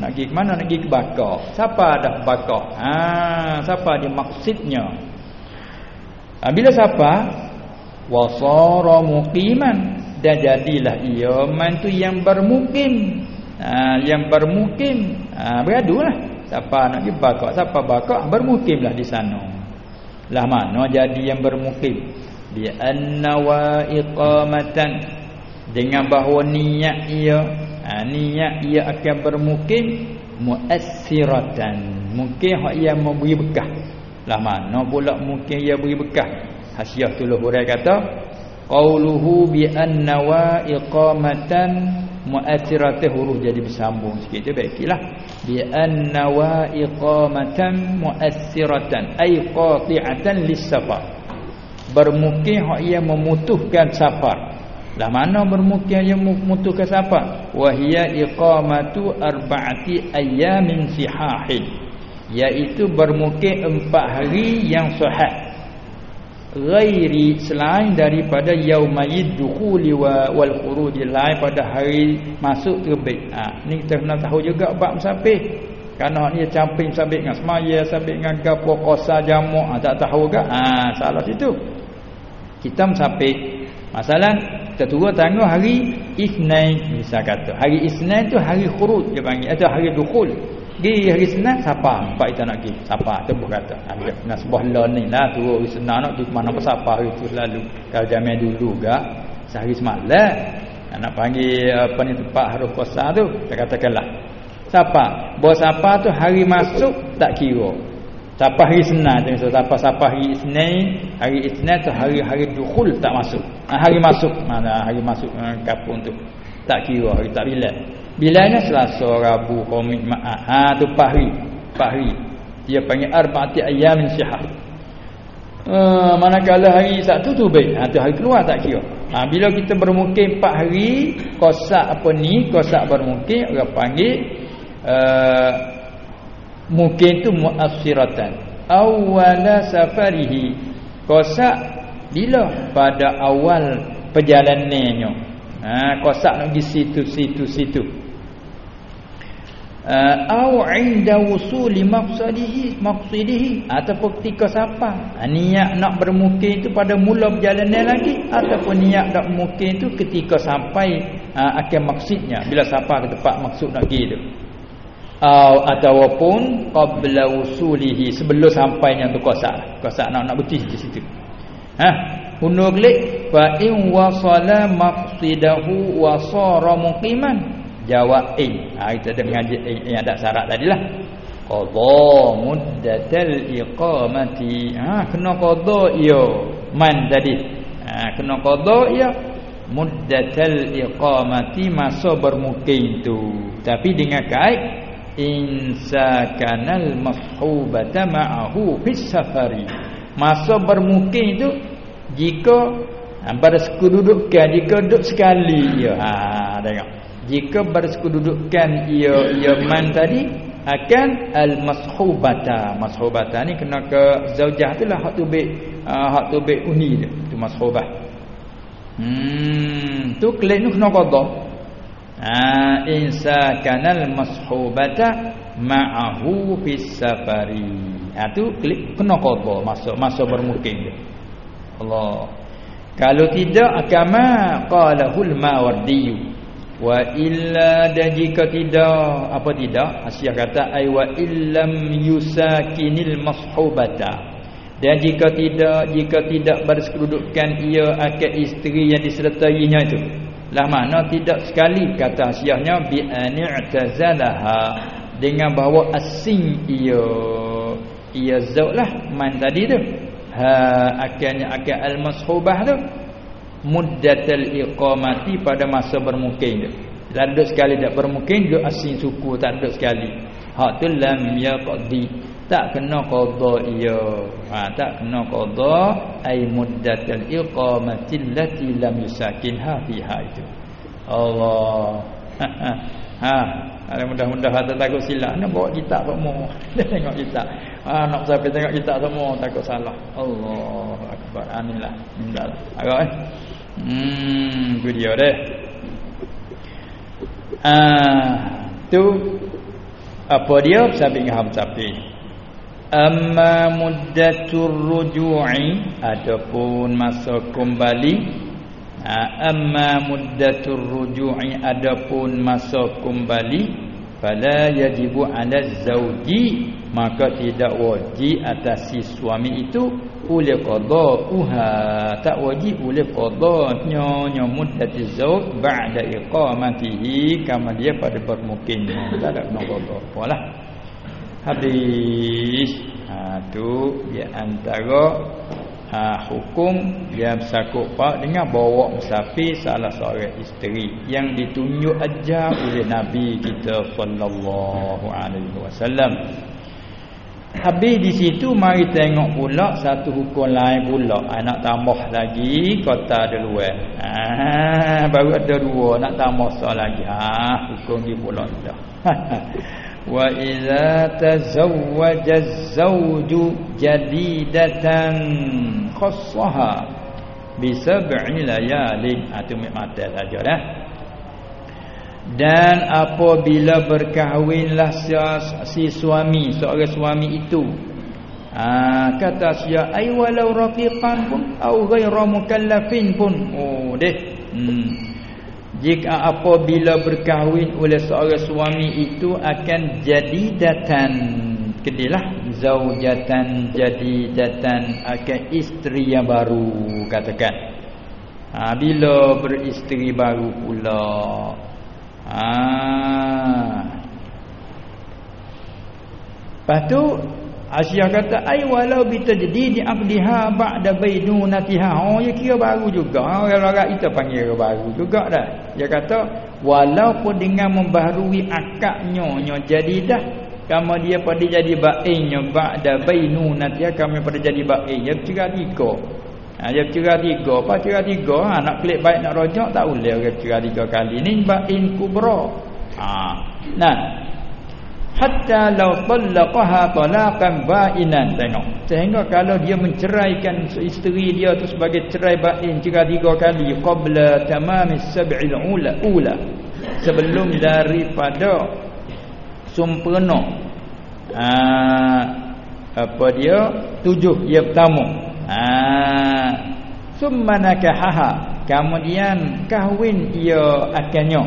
nak pergi ke mana? Nak pergi ke bakar. Siapa dah bakar? Ha, siapa dia maksudnya? Ha, bila siapa? Wasara muqiman dan jadilah ia man tu yang bermukim. Ha, yang bermukim. Ha, beradulah. Siapa nak pergi bakak Siapa bakak Bermukimlah di sana Lah mana jadi yang bermukim Bi annawa iqamatan. Dengan bahawa niat ia ha, Niat ia akan bermukim Muassiratan. Mungkin hak ia memberi bekah. Lah mana pula mungkin ia beri bekah? Hasyah tuluh hurai kata Qauluhu bi annawa iqamatan mu'athiratih huruf jadi bersambung sikit tu baiklah. Bi anna wa iqamatan mu'athiratan ay qati'atan lis-safar bermukim hak ia memutuskan safar. Lah mana bermukim yang mutukan siapa wahia iqamatu arba'ati ayyamin sihahin. Iaitu bermukim empat hari yang sahih. Ghairi selain daripada yaumayid dukhuli wal khuruj lain pada hari masuk terbit ha ni kita kena tahu juga bab musafir kerana ni camping sabit dengan semaya sabit dengan gapo kosa jamu ha, tak tahu ke? Ha salah situ kita musafir masalah kita tunggu tangguh hari isnin bisa kata hari isnin tu hari khuruj dia panggil atau hari dukhul Gi hari Senin siapa? Pak kita nak pergi. Siapa? Tebuh kata. Ambil nak sebuah lon ni lah tu hari Senin nak pergi mana apa siapa hari tu selalu. Kalau jamin dulu gak sehari semalam nak panggil apa ni tempat harus puasa tu saya katakanlah siapa bos siapa tu hari masuk tak kira siapa hari Senin tu so, siapa siapa hari Isnin hari Isnin tu hari-hari dukhul tak masuk ha, hari masuk mana hari masuk uh, kapung tu tak kira hari tak bila Bilanya Selasa, Rabu, Khamis, Jumaat. Ha tu 4 hari. 4 hari. Dia panggil arba'ati ayyamin sihah. Uh, manakala hari Sabtu tu baik. Ha tu hari keluar tak kira. Ha bila kita bermukim 4 hari, kosak apa ni? Kosak bermukim orang panggil uh, mukim tu muassiratan. Awwala safarihi. Kosak bila? Pada awal perjalanannya. Ha kosak nak pergi situ situ situ. Uh, au inda wusuli maqsadihi maqsidihi ataupun ketika siapa uh, niat nak bermukim itu pada mula perjalanan lagi. Ataupun niat nak bermukim itu ketika sampai uh, akan maksudnya. Bila siapa ke tempat maksud nak pergi itu uh, ataupun qabla wusulihi sebelum sampainya tu kosak. Kosak nak nak betis di situ. Ha? Hunur klik fa in wasala maqsidahu wa sara muqiman. Jawab in ha kita ada mengaji in yang ada syarat tadilah. Qadha muddatal iqamati. Ha kena qadha ya man tadi. Ha kena qadha ya muddatal iqamati masa bermukim tu. Tapi dengan kait insakanal mashubata ma'ahu fis safari. Masa bermukim tu jika ha, pada sekududukan jika duduk sekali ya. Ha tengok. Jika bersekududukan ia ia man tadi akan al mashubata mashubata ni kena ke zaujah itulah hak tubik uh, hak tubik uni dia. Tu mashubah. Hmm tu klik ni kena qada ha insa kanal mashubata ma'ahu fis safari. Ha tu klik kena qada masuk masuk bermukim dia. Allah. Kalau tidak akama qalahul mawardi wa illa dan jika tidak apa tidak? Asyah kata ay wa illam yusakinil mashubata. Dan jika tidak jika tidak bersekedudukan ia akan isteri yang disertainya itu lah mana tidak sekali kata Asyahnya bi ani'tazalaha dengan bahawa asing ia ia zaulah man tadi tu ha akannya akan al mashubah tu muddatul iqamati pada masa bermukim dia. Tak sekali tak bermukim duduk asing suku tak duduk sekali. Hak tu lam yaqdi. Tak kena qada ia. Ha, tak kena qada ai muddatul iqamati allati lam yusakinha fiha itu. Allah. ha, ada mudah-mudah hati takut silap. Nak bawa kitab semua. tengok kitab. Ha, nak sampai tengok kitab semua takut salah. Allah akbar. Anilah. Minta. Agak eh. Hmm, tu dia dah. Ah, tu apa dia sampai ngam tapi. Amma muddatur ruju'i adapun masa kembali ha, amma muddatur ruju'i adapun masa kembali fala yajibu 'ala zauji maka tidak wajib atas si suami itu oleh qada uha tak wajib oleh qada nyonya muddati zauj ba'da iqamatihi kama dia pada bermukim tak ada kena qada apalah habis ha tu dia antara ha hukum dia bersakup pak dengan bawa musafir salah seorang isteri yang ditunjuk ajar oleh nabi kita sallallahu alaihi wasallam Habis di situ mari tengok pula satu hukum lain pula. Ha, nak tambah lagi kota ada luar. Ha, baru ada dua nak tambah sah lagi. Ha, hukum ni pula dah. Wa idza tazawwaja az-zawju jadidatan khassaha bi sab'i layalin. Ha, tu mata saja dah. Dan apabila berkahwinlah si suami seorang suami itu ha, kata sia ai walau rafiqan pun au ghairu mukallafin pun oh deh hmm. Jika apabila berkahwin oleh seorang suami itu akan jadi datan kedilah zaujatan jadi datan akan isteri yang baru katakan. Ha, bila beristeri baru pula. Ah. Lepas tu Asyah kata ai walau bitajdidi aqdiha ba'da bainunatiha. Oh ya kira baru juga. Orang-orang kita panggil baru juga dah. Dia kata walaupun dengan membaharui akadnya nya jadi dah kamu dia pada jadi bainnya ba'da bainunatiha kamu pada jadi bain. Ya kira tiga. Ha, dia cerah tiga. Apa cerah tiga? Ha, nak klik baik nak rojak tak boleh orang cerah tiga kali. Ini ba'in kubra. Ha. Nah. Hatta law talaqaha talaqan ba'inan. Tengok. Sehingga kalau dia menceraikan isteri dia tu sebagai cerai ba'in cerah tiga kali. Qabla tamamis sab'il ula. ula. Sebelum daripada sempurna. Ha, apa dia? Tujuh. Yang pertama. Ah, summa nakahaha. Kemudian kahwin ia akannya.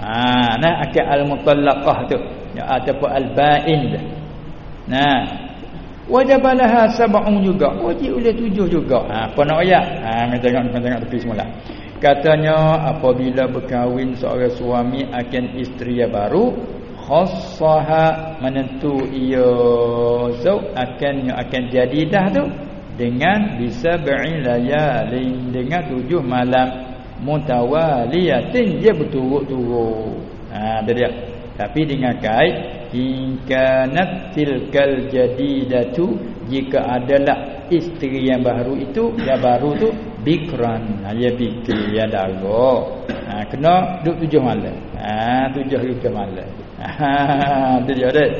Ah, nah akal al-mutallaqah tu. Ya ataupun al-ba'in. Nah. Wajib laha sab'un juga. Wajib oleh tujuh juga. Ha, apa nak ayat? Ha, kita tengok kita tengok tepi semula. Katanya apabila berkahwin seorang suami akan isteri yang baru khassaha menentu ia zau akan akan jadi dah tu dengan bisa layalin dengan tujuh malam mutawaliyatin dia berturut-turut ha dia tapi dengan kait inkanat tilkal jadidatu jika adalah isteri yang baru itu yang baru tu bikran. Ha dia bikri ya dago. Ha kena duduk tujuh malam. Ha tujuh tujuh malam. Ha tu dia dah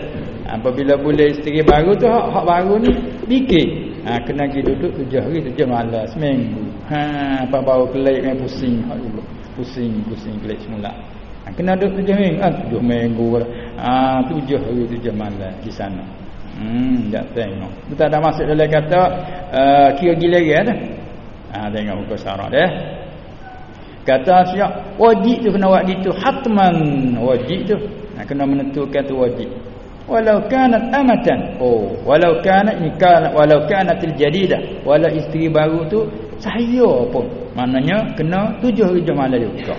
apabila boleh isteri baru tu hak, hak baru ni bikir. Ha, Kena pergi duduk tujuh hari tujuh malam Seminggu. Ha, Apa bau kelip yang pusing. Pusing Pusing kelip semula Kena duduk tujuh minggu ha, Tujuh minggu ha, Tujuh hari tujuh malam Di sana. Hmm, tak tengok. Kita ada masuk dalam kata uh, kira gila dia dah. Ha, tengok muka sarah dia. Kata siap wajib tu kena buat gitu. Hatman wajib tu. Ha, kena menentukan tu wajib. Walau kanat amatan. Oh walau kanat nikah walau kanatil jadidah walau isteri baru tu saya pun. Maknanya kena tujuh hari malam juga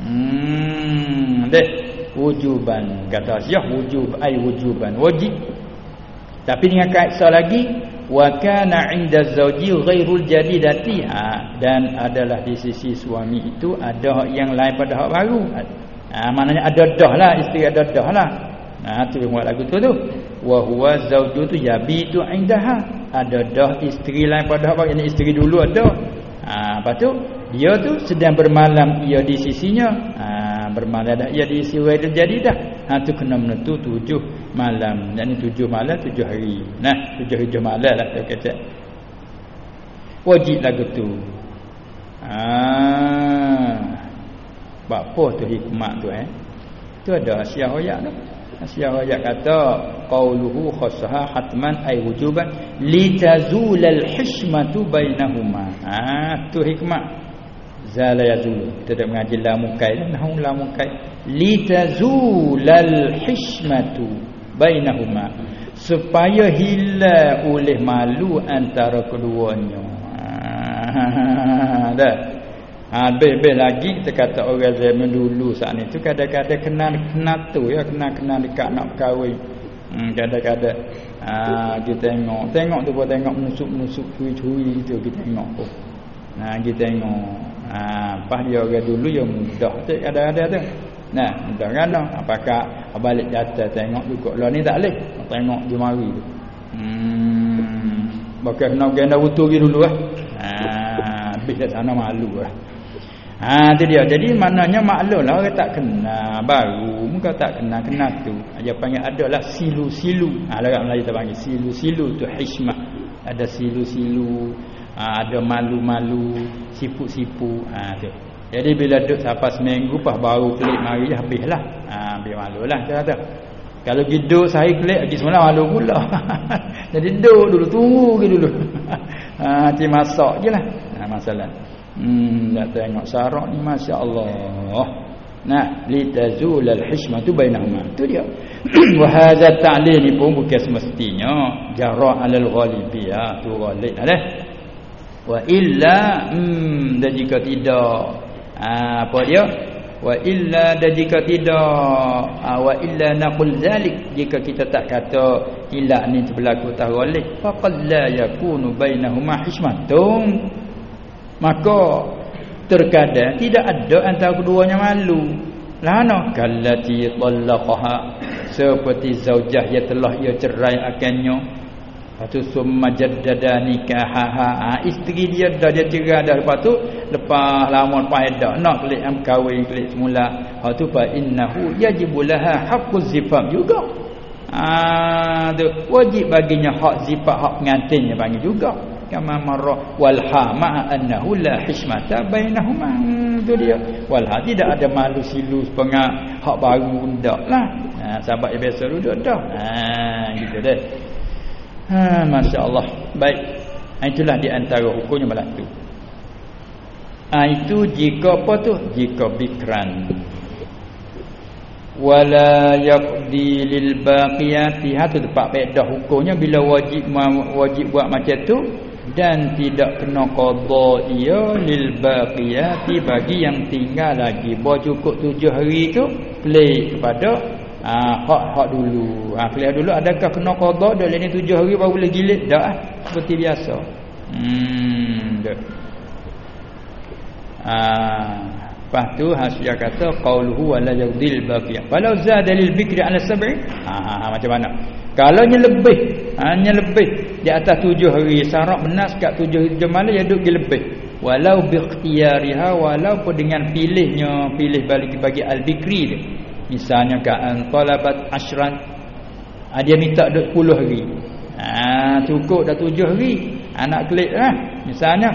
hmm dek wujuban kata syah wujub ai wujuban wajib tapi dengan kaedah lagi wa kana 'inda zawji ghairul jadidati ha, dan adalah di sisi suami itu ada yang lain pada hak baru ha, maknanya ada dah lah isteri ada dah lah Ha tu buat lagu tu tu. Wa huwa zauju tu yabitu indaha. Ada dah isteri lain pada apa ini isteri dulu ada. Ha lepas tu dia tu sedang bermalam ia di sisinya. Ha bermalam dah ia di sisi dia jadi dah. Ha tu kena menentu tujuh malam. Dan tujuh malam tujuh hari. Nah, tujuh tujuh malam lah saya kata. Wajib lagu tu. Ha apa tu hikmah tu eh? Tu ada siah hoyak tu. Asyar ayat kata qauluhu khassaha hatman ay wujuban litazulal hishmatu bainahuma. Ha tu hikmah. Zala yazul. Kita dah mengaji lamukai dah nahu lamukai. Litazulal hishmatu bainahuma. Supaya hilang oleh malu antara keduanya. Ha dah. Ha lebih lagi kita kata orang zaman dulu saat ni tu kadang-kadang kenal kenal tu ya kenal-kenal dekat nak berkahwin. Hmm kadang-kadang ha kita tengok tengok tu pun tengok menusuk-menusuk curi-curi tu kita tengok tu. Nah kita tengok ha pas dia orang dulu yang mudah tu kadang-kadang tu. Nah, mudah kan apakah balik jatuh tengok juga lah ni tak leh. Tengok dia mari tu. Hmm. Bakal nak genda wutu gi dulu ah. Ha, habis kat sana malu lah. Ha tu dia. Jadi maknanya maklum lah orang tak kenal baru muka tak kenal kenal tu. Dia panggil adalah silu-silu. Ha orang Melayu tak panggil silu-silu tu hikmah. Ada silu-silu, ha, ada malu-malu, sipu-sipu. Ha tu. Jadi bila duduk sampai seminggu pas baru klik mari habislah. Ha habis malulah dia kata. Kalau hidup saya klik lagi semula malu pula. Jadi duduk dulu tunggu dulu. ha cik masak jelah. Ha masalah. Hmm, nak tengok sarak ni masya-Allah. Nah, litazul al-hishmatu bainahuma. Tu dia. Wa hadha ta'lil ni pun bukan semestinya jarah 'ala al-ghalibi ya, tu ghalib ada. Wa illa hmm dan jika tidak ha, apa dia? Wa illa dan jika tidak ha, wa illa naqul zalik. Jika kita tak kata hilak ni berlaku tak ghalib faqad la yakunu bainahuma hishmatun maka terkadang tidak ada antara keduanya malu. Lana kallati talaqaha seperti zaujah yang telah ia cerai akannya Lepas tu summa jaddada nikahaha. Ha, isteri dia dah dia cerai dah. Lepas tu lepas lama lepas dah nak kelik am kahwin kelik semula. Ha tu fa innahu yajibu laha haqquz zifam juga. Ah tu wajib baginya hak zifat hak pengantinnya bagi juga. Kama marra wal ha ma annahu la hishmata bainahuma. Itu dia. Wal ha tidak ada malu silu sepengah hak baru ndak lah. Ha sahabat yang biasa dulu dah. Ha gitu deh ha masya-Allah. Baik. Ha, itulah di antara hukumnya berlaku ha itu jika apa tu? Jika bikran. Wala yaqdi lil baqiyati. Hatu tempat bedah hukumnya. Bila wajib wajib buat macam tu dan tidak kena qada ia lil baqiyati bagi yang tinggal lagi. Bo cukup tujuh hari tu play kepada ah hak hak dulu. Ha play dulu. Adakah kena qada dah ni tujuh hari baru boleh gilit dak ah. Seperti biasa. Hmm dak ah lepas tu hasya kata qauluhu wala yudil baqiyah kalau zada lil bikri ala sab'i. Ha, ha, ha macam mana? Kalau nya lebih hanya lebih di atas tujuh hari syarat benar kat tujuh hari tujuh malam ya duduk lebih. Walau bi ikhtiyariha walaupun dengan pilihnya pilih bagi bagi al-bikri dia misalnya kan talabat ashran ha, dia minta duduk 10 hari ha cukup dah tujuh hari anak klik lah misalnya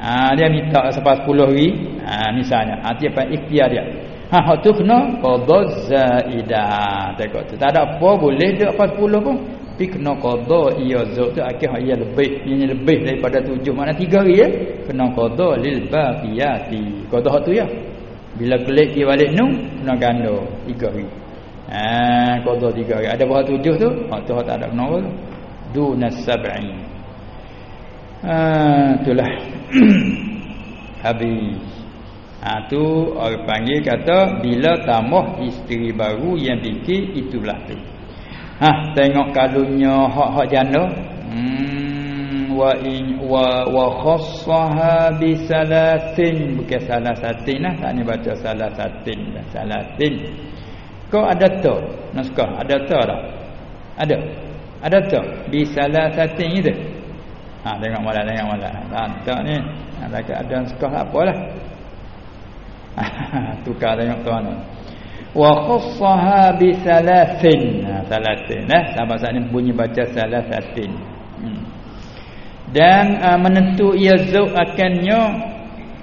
ha, dia minta sampai 10 hari ha, misalnya ha, dia apa ikhtiar dia Ha hak tu kena qada zaidah. Tengok tu. Tak ada apa boleh dia 40 pun. Tapi kena qada ia zat tu akhir ia lebih. Ini lebih daripada tujuh mana tiga hari ya. Kena qada lil baqiyati. Qada hak tu ya. Bila kelik dia balik nu kena ganda tiga hari. Ha qada tiga hari. Ada berapa tujuh tu? Hak tu hak tak ada kena apa tu. Duna sab'i. Ha itulah. Habis. Ha tu orang panggil kata bila tambah isteri baru yang bikin itulah tu. Ha tengok kalunnya hak-hak janda. Hmm wa in wa wa khassaha bi salatin bukan salah satin lah tak ni baca salah satin dan salatin. Kau ada tu naskah ada tu tak? Ada. Ada tu bi salatin itu. Ha tengok malah tengok malah. Tak ni ada ada naskah apalah. tukar tengok tuan wa khassaha bi salasin ha salasin eh sama saat ni bunyi baca salasatin hmm. Dan uh, menentu ia zau akannya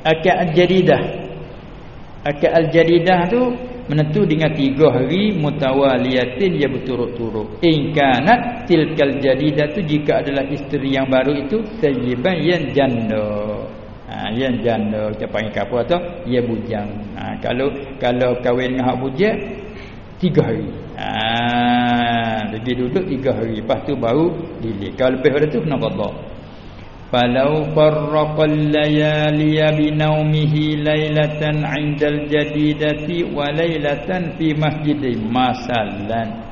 akan al-jadidah. Akan al-jadidah tu menentu dengan tiga hari mutawaliyatin ya berturut-turut. In kanat tilkal jadidah tu jika adalah isteri yang baru itu sayyiban yang janda. Ha, yang janda kita panggil apa tu ia bujang. Ha, kalau kalau kahwin dengan hak bujang tiga hari. Ha jadi duduk tiga hari. Lepas tu baru dilik kalau lebih pada tu kena qada layali bi naumihi lailatan 'indal jadidati wa lailatan fi masjidin. Masallan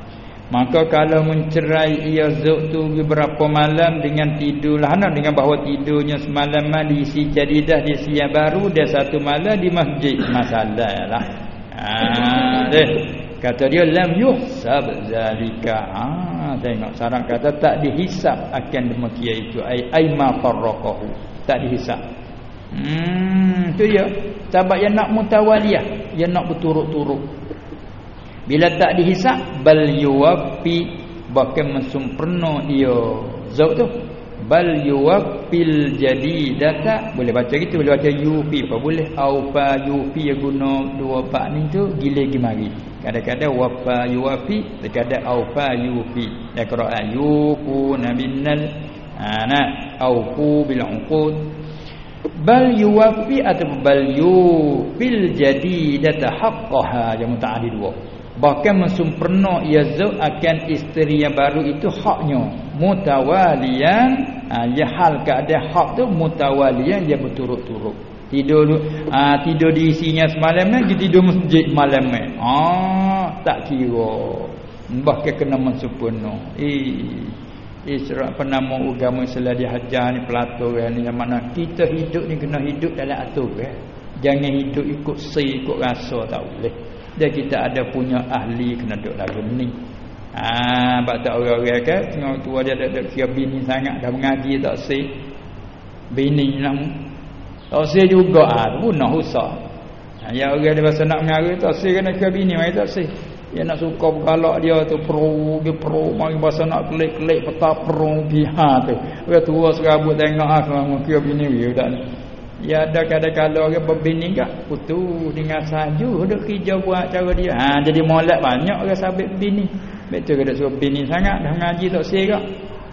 Maka kalau mencerai ia zuk tu beberapa malam dengan tidur lah dengan bahawa tidurnya semalam di si jadidah di siang baru dia satu malam di masjid. Masalah lah. Ha deh kata dia lam yuhsab zalika. Ha tengok syarat kata tak dihisap akan demikian itu ai ai ma farraqahu. Tak dihisap. Hmm tu ya. Sebab yang nak mutawaliyah yang nak berturut-turut bila tak dihisap bal yuwafi bahkan mensempurna dia. Zau tu. Bal yuwaffil jadidata. Boleh baca gitu boleh baca yufi apa boleh. Aufa yufi guna dua pak ni tu gile gimari kadang-kadang wafa yuwafi kadang aufa yufi. Ya qiraat yufu nabinnal ana aufu bil uqud bal yuwafi atau bal yufil jadidata haqqaha. Yang mutaaddi dua. Bahkan mensempurna ia zau akan isteri yang baru itu haknya. Mutawalian ha, ya hal keadaan hak tu mutawalian dia berturut-turut tidur ha, tidur di isinya semalam ni tidur masjid malam ni. Ah tak kira. Bahkan kena mensempurna. Eh Isra penama agama Islam dihajar ni pelaturan ni yang mana kita hidup ni kena hidup dalam aturan jangan hidup ikut si ikut rasa tak boleh. Dia kita ada punya ahli kena duduk lagu ni. Ah ha, tak orang-orang kan tengok tua dia ada kira bini sangat dah mengaji tak si bini lah tak si juga ah punah usah ha, ya orang dia bahasa nak mengaji tak si kena kira bini mai tak si dia nak suka bergalak dia tu pro dia pro mari bahasa nak kelik-kelik peta pro biha tu orang tua serabut tengok ah kira bini dia dah Ya ada kadang-kadang orang berbini gak putu dengan saju duk kerja buat cara dia. Ha jadi molek banyak orang sabit bini. Betul ke tak suruh bini sangat dah ngaji tak gak.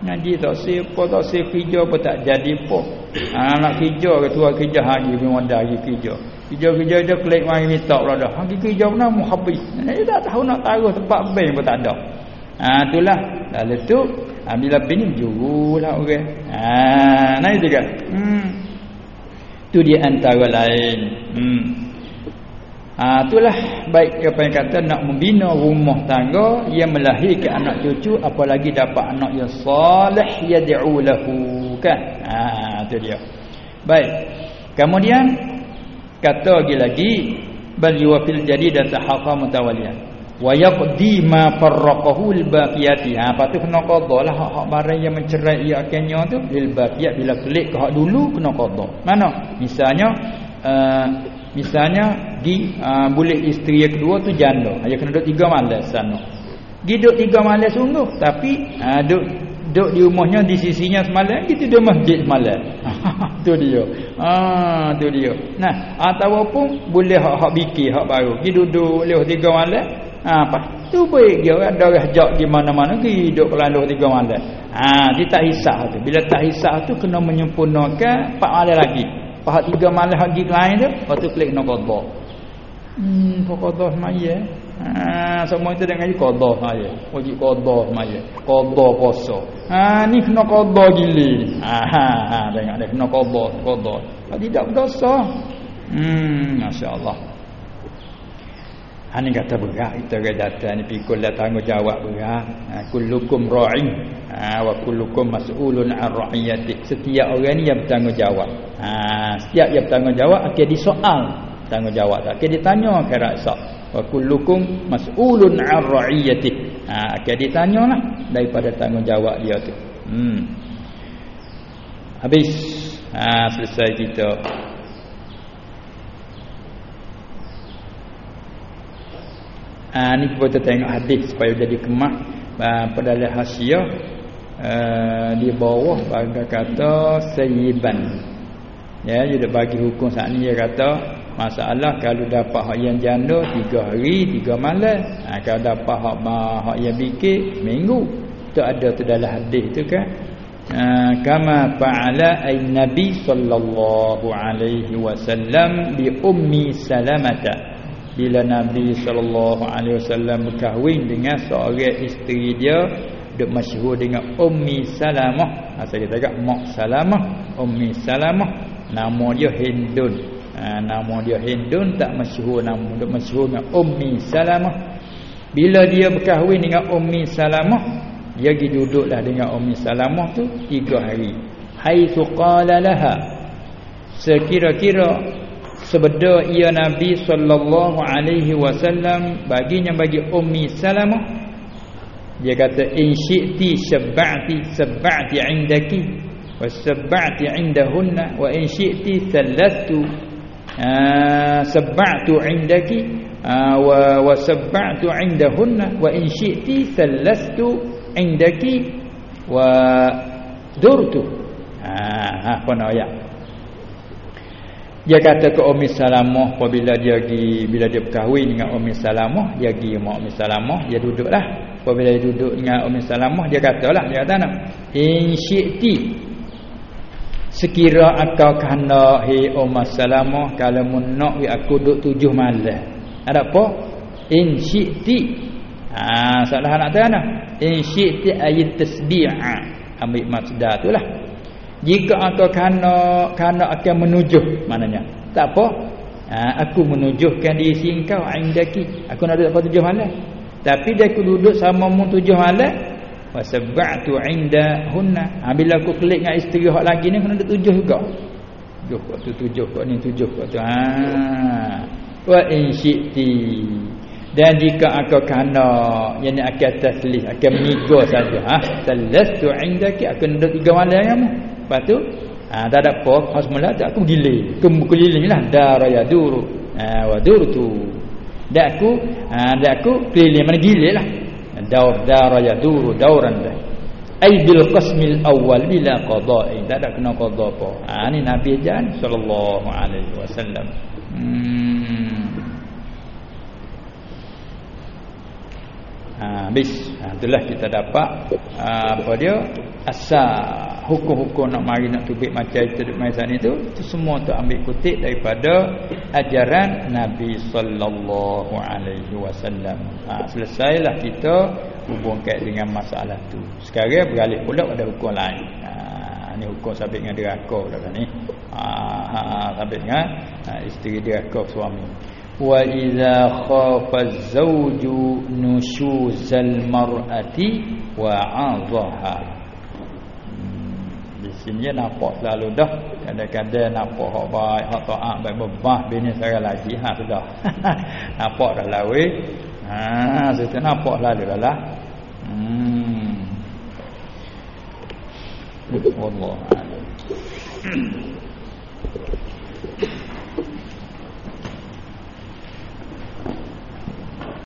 Ngaji tak sih apa tak sih kerja apa tak jadi apa. Ha nak kerja ke tua kerja hari pun ada lagi kerja. Kerja-kerja dia klik mari minta pula dah. Hang kerja mana muhabbi. Dia tak tahu nak taruh tempat bank pun tak ada. Ha itulah. Lalu tu bila bini jurulah orang. Ha nah itu kan. Hmm. Itu di antara lain. Hmm. Ha, itulah baik apa yang kata nak membina rumah tangga yang melahirkan anak cucu apalagi dapat anak yang soleh yad'u lahu kan. Ha itu dia. Baik. Kemudian kata lagi lagi bal yuwafil jadid tahaqqa mutawalliyan wa yaqdi ma farraqahu lil baqiyati ha patu kena qada lah hak-hak barang yang mencerai ia akannya tu lil baqiyat bila klik ke hak dulu kena qada mana misalnya uh, misalnya di uh, boleh isteri yang kedua tu janda dia kena duduk tiga malam sana dia duduk tiga malam sungguh tapi uh, duduk duduk di rumahnya di sisinya semalam kita di masjid semalam tu dia ah tu dia nah ataupun boleh hak-hak bikin hak baru dia duduk lewat tiga malam Ha, apa? Tu baik dia ada rajak di mana-mana hidup lalu tiga malam. Ha, dia tak hisap tu. Bila tak hisap tu kena menyempurnakan empat malam lagi. Pahat tiga malam lagi lain tu, lepas tu klik nak qada. Hmm, qada semaya. Ha, semua itu dengan qada semaya. Wajib qada semaya. Qada puasa. Ha, ni kena qada gili. Ha, ha, ha, tengok dia kena qada, qada. Tidak berdosa. Hmm, masya-Allah. Ini kata berat kita ke datang ni pikul dah tanggungjawab berat. Ha, kullukum ra'in ha, wa kullukum mas'ulun 'an ra'iyati. Setiap orang ni yang bertanggungjawab. Ha, setiap yang bertanggungjawab akan disoal tanggungjawab tak. Akan ditanya ke rakyat. Wa kullukum mas'ulun 'an ra'iyati. Ha, akan ditanyalah daripada tanggungjawab dia tu. Hmm. Habis. Ha, selesai kita. Ha, ni kita tengok hadis supaya jadi kemah ha, pada dalam hasiah ha, di bawah bagi kata sayyiban ya dia bagi hukum saat ni dia kata masalah kalau dapat hak yang janda tiga hari tiga malam ha, kalau dapat hak hak yang bikir minggu tu ada tu dalam hadis tu kan ha, kama fa'ala ay nabi sallallahu alaihi wasallam bi ummi salamata bila Nabi sallallahu alaihi wasallam berkahwin dengan seorang isteri dia dok masyhur dengan Ummi Salamah. Ha, saya kata Mak Salamah, Ummi Salamah. Nama dia Hindun. Ha, nama dia Hindun tak masyhur nama dok masyhur dengan Ummi Salamah. Bila dia berkahwin dengan Ummi Salamah, dia pergi duduklah dengan Ummi Salamah tu tiga hari. Haitsu qala laha sekira-kira sebeda ia Nabi sallallahu alaihi wasallam baginya bagi Ummi Salamah dia kata in syi'ti sab'ati sab'ati 'indaki wa sab'ati 'indahunna wa in syi'ti thalathtu sab'atu 'indaki wa wa sab'atu 'indahunna wa in syi'ti thalathtu 'indaki wa durtu ha ha kono ayat dia kata ke Ummi Salamah apabila dia pergi bila dia berkahwin dengan Ummi Salamah, dia pergi rumah Ummi Salamah, dia duduklah. Apabila dia duduk dengan Ummi Salamah, dia katalah, dia kata nak in syi'ti sekira akau kahna hi Ummi Salamah kalau mun nak aku duduk tujuh malam. Ada apa? In syi'ti. Ah, salah nak nah. In syi'ti ayat tasbi'a. Ambil masdar itulah jika engkau kena kena akan menujuh maknanya tak apa ha, aku menujuhkan diri si engkau indaki aku nak duduk apa tujuh malam tapi dia aku duduk sama mu tujuh malam wasabatu inda hunna ha, bila aku klik dengan isteri hak lagi ni kena tujuh juga. Tujuh kau tu tujuh kau ni tujuh kau tu. Ha. Wa in syi'ti. Dan jika aku kena yang akan taslih akan mengigo saja. Ha salastu indaki akan duduk tiga malam kamu. Lepas tu ha, dah ada apa Pas mula tak aku gilir Keliling lah. Daraya duru. Ha, Wa duru tu Dan aku ha, Dan aku keliling mana gilir lah Daur daraya duru Dauran dah. Ay bil qasmil awal bila qada'i Tak ada kena qada apa. Ha, Ni Nabi Jan Sallallahu alaihi wasallam. Hmm Ha, habis. Ha, itulah kita dapat ha, apa dia asal hukum-hukum nak mari nak tubik macam itu masa itu itu semua tu ambil kutip daripada ajaran Nabi sallallahu alaihi wasallam. Ha, selesailah kita hubungkan dengan masalah tu. Sekarang beralih pula pada hukum lain. Ha, ni hukum sabit dengan kan ni. Ha, ha, sabit dengan ha, isteri deraka suami wa idza khafa az-zawju nushuzal mar'ati wa 'adhaha di sini nampak selalu dah. Kadang-kadang nampak hak baik hak taat baik bebah bini saya lagi ha sudah nampak dah lawe ha situ nampak lalu dah lah. Hmm. Wallahu a'lam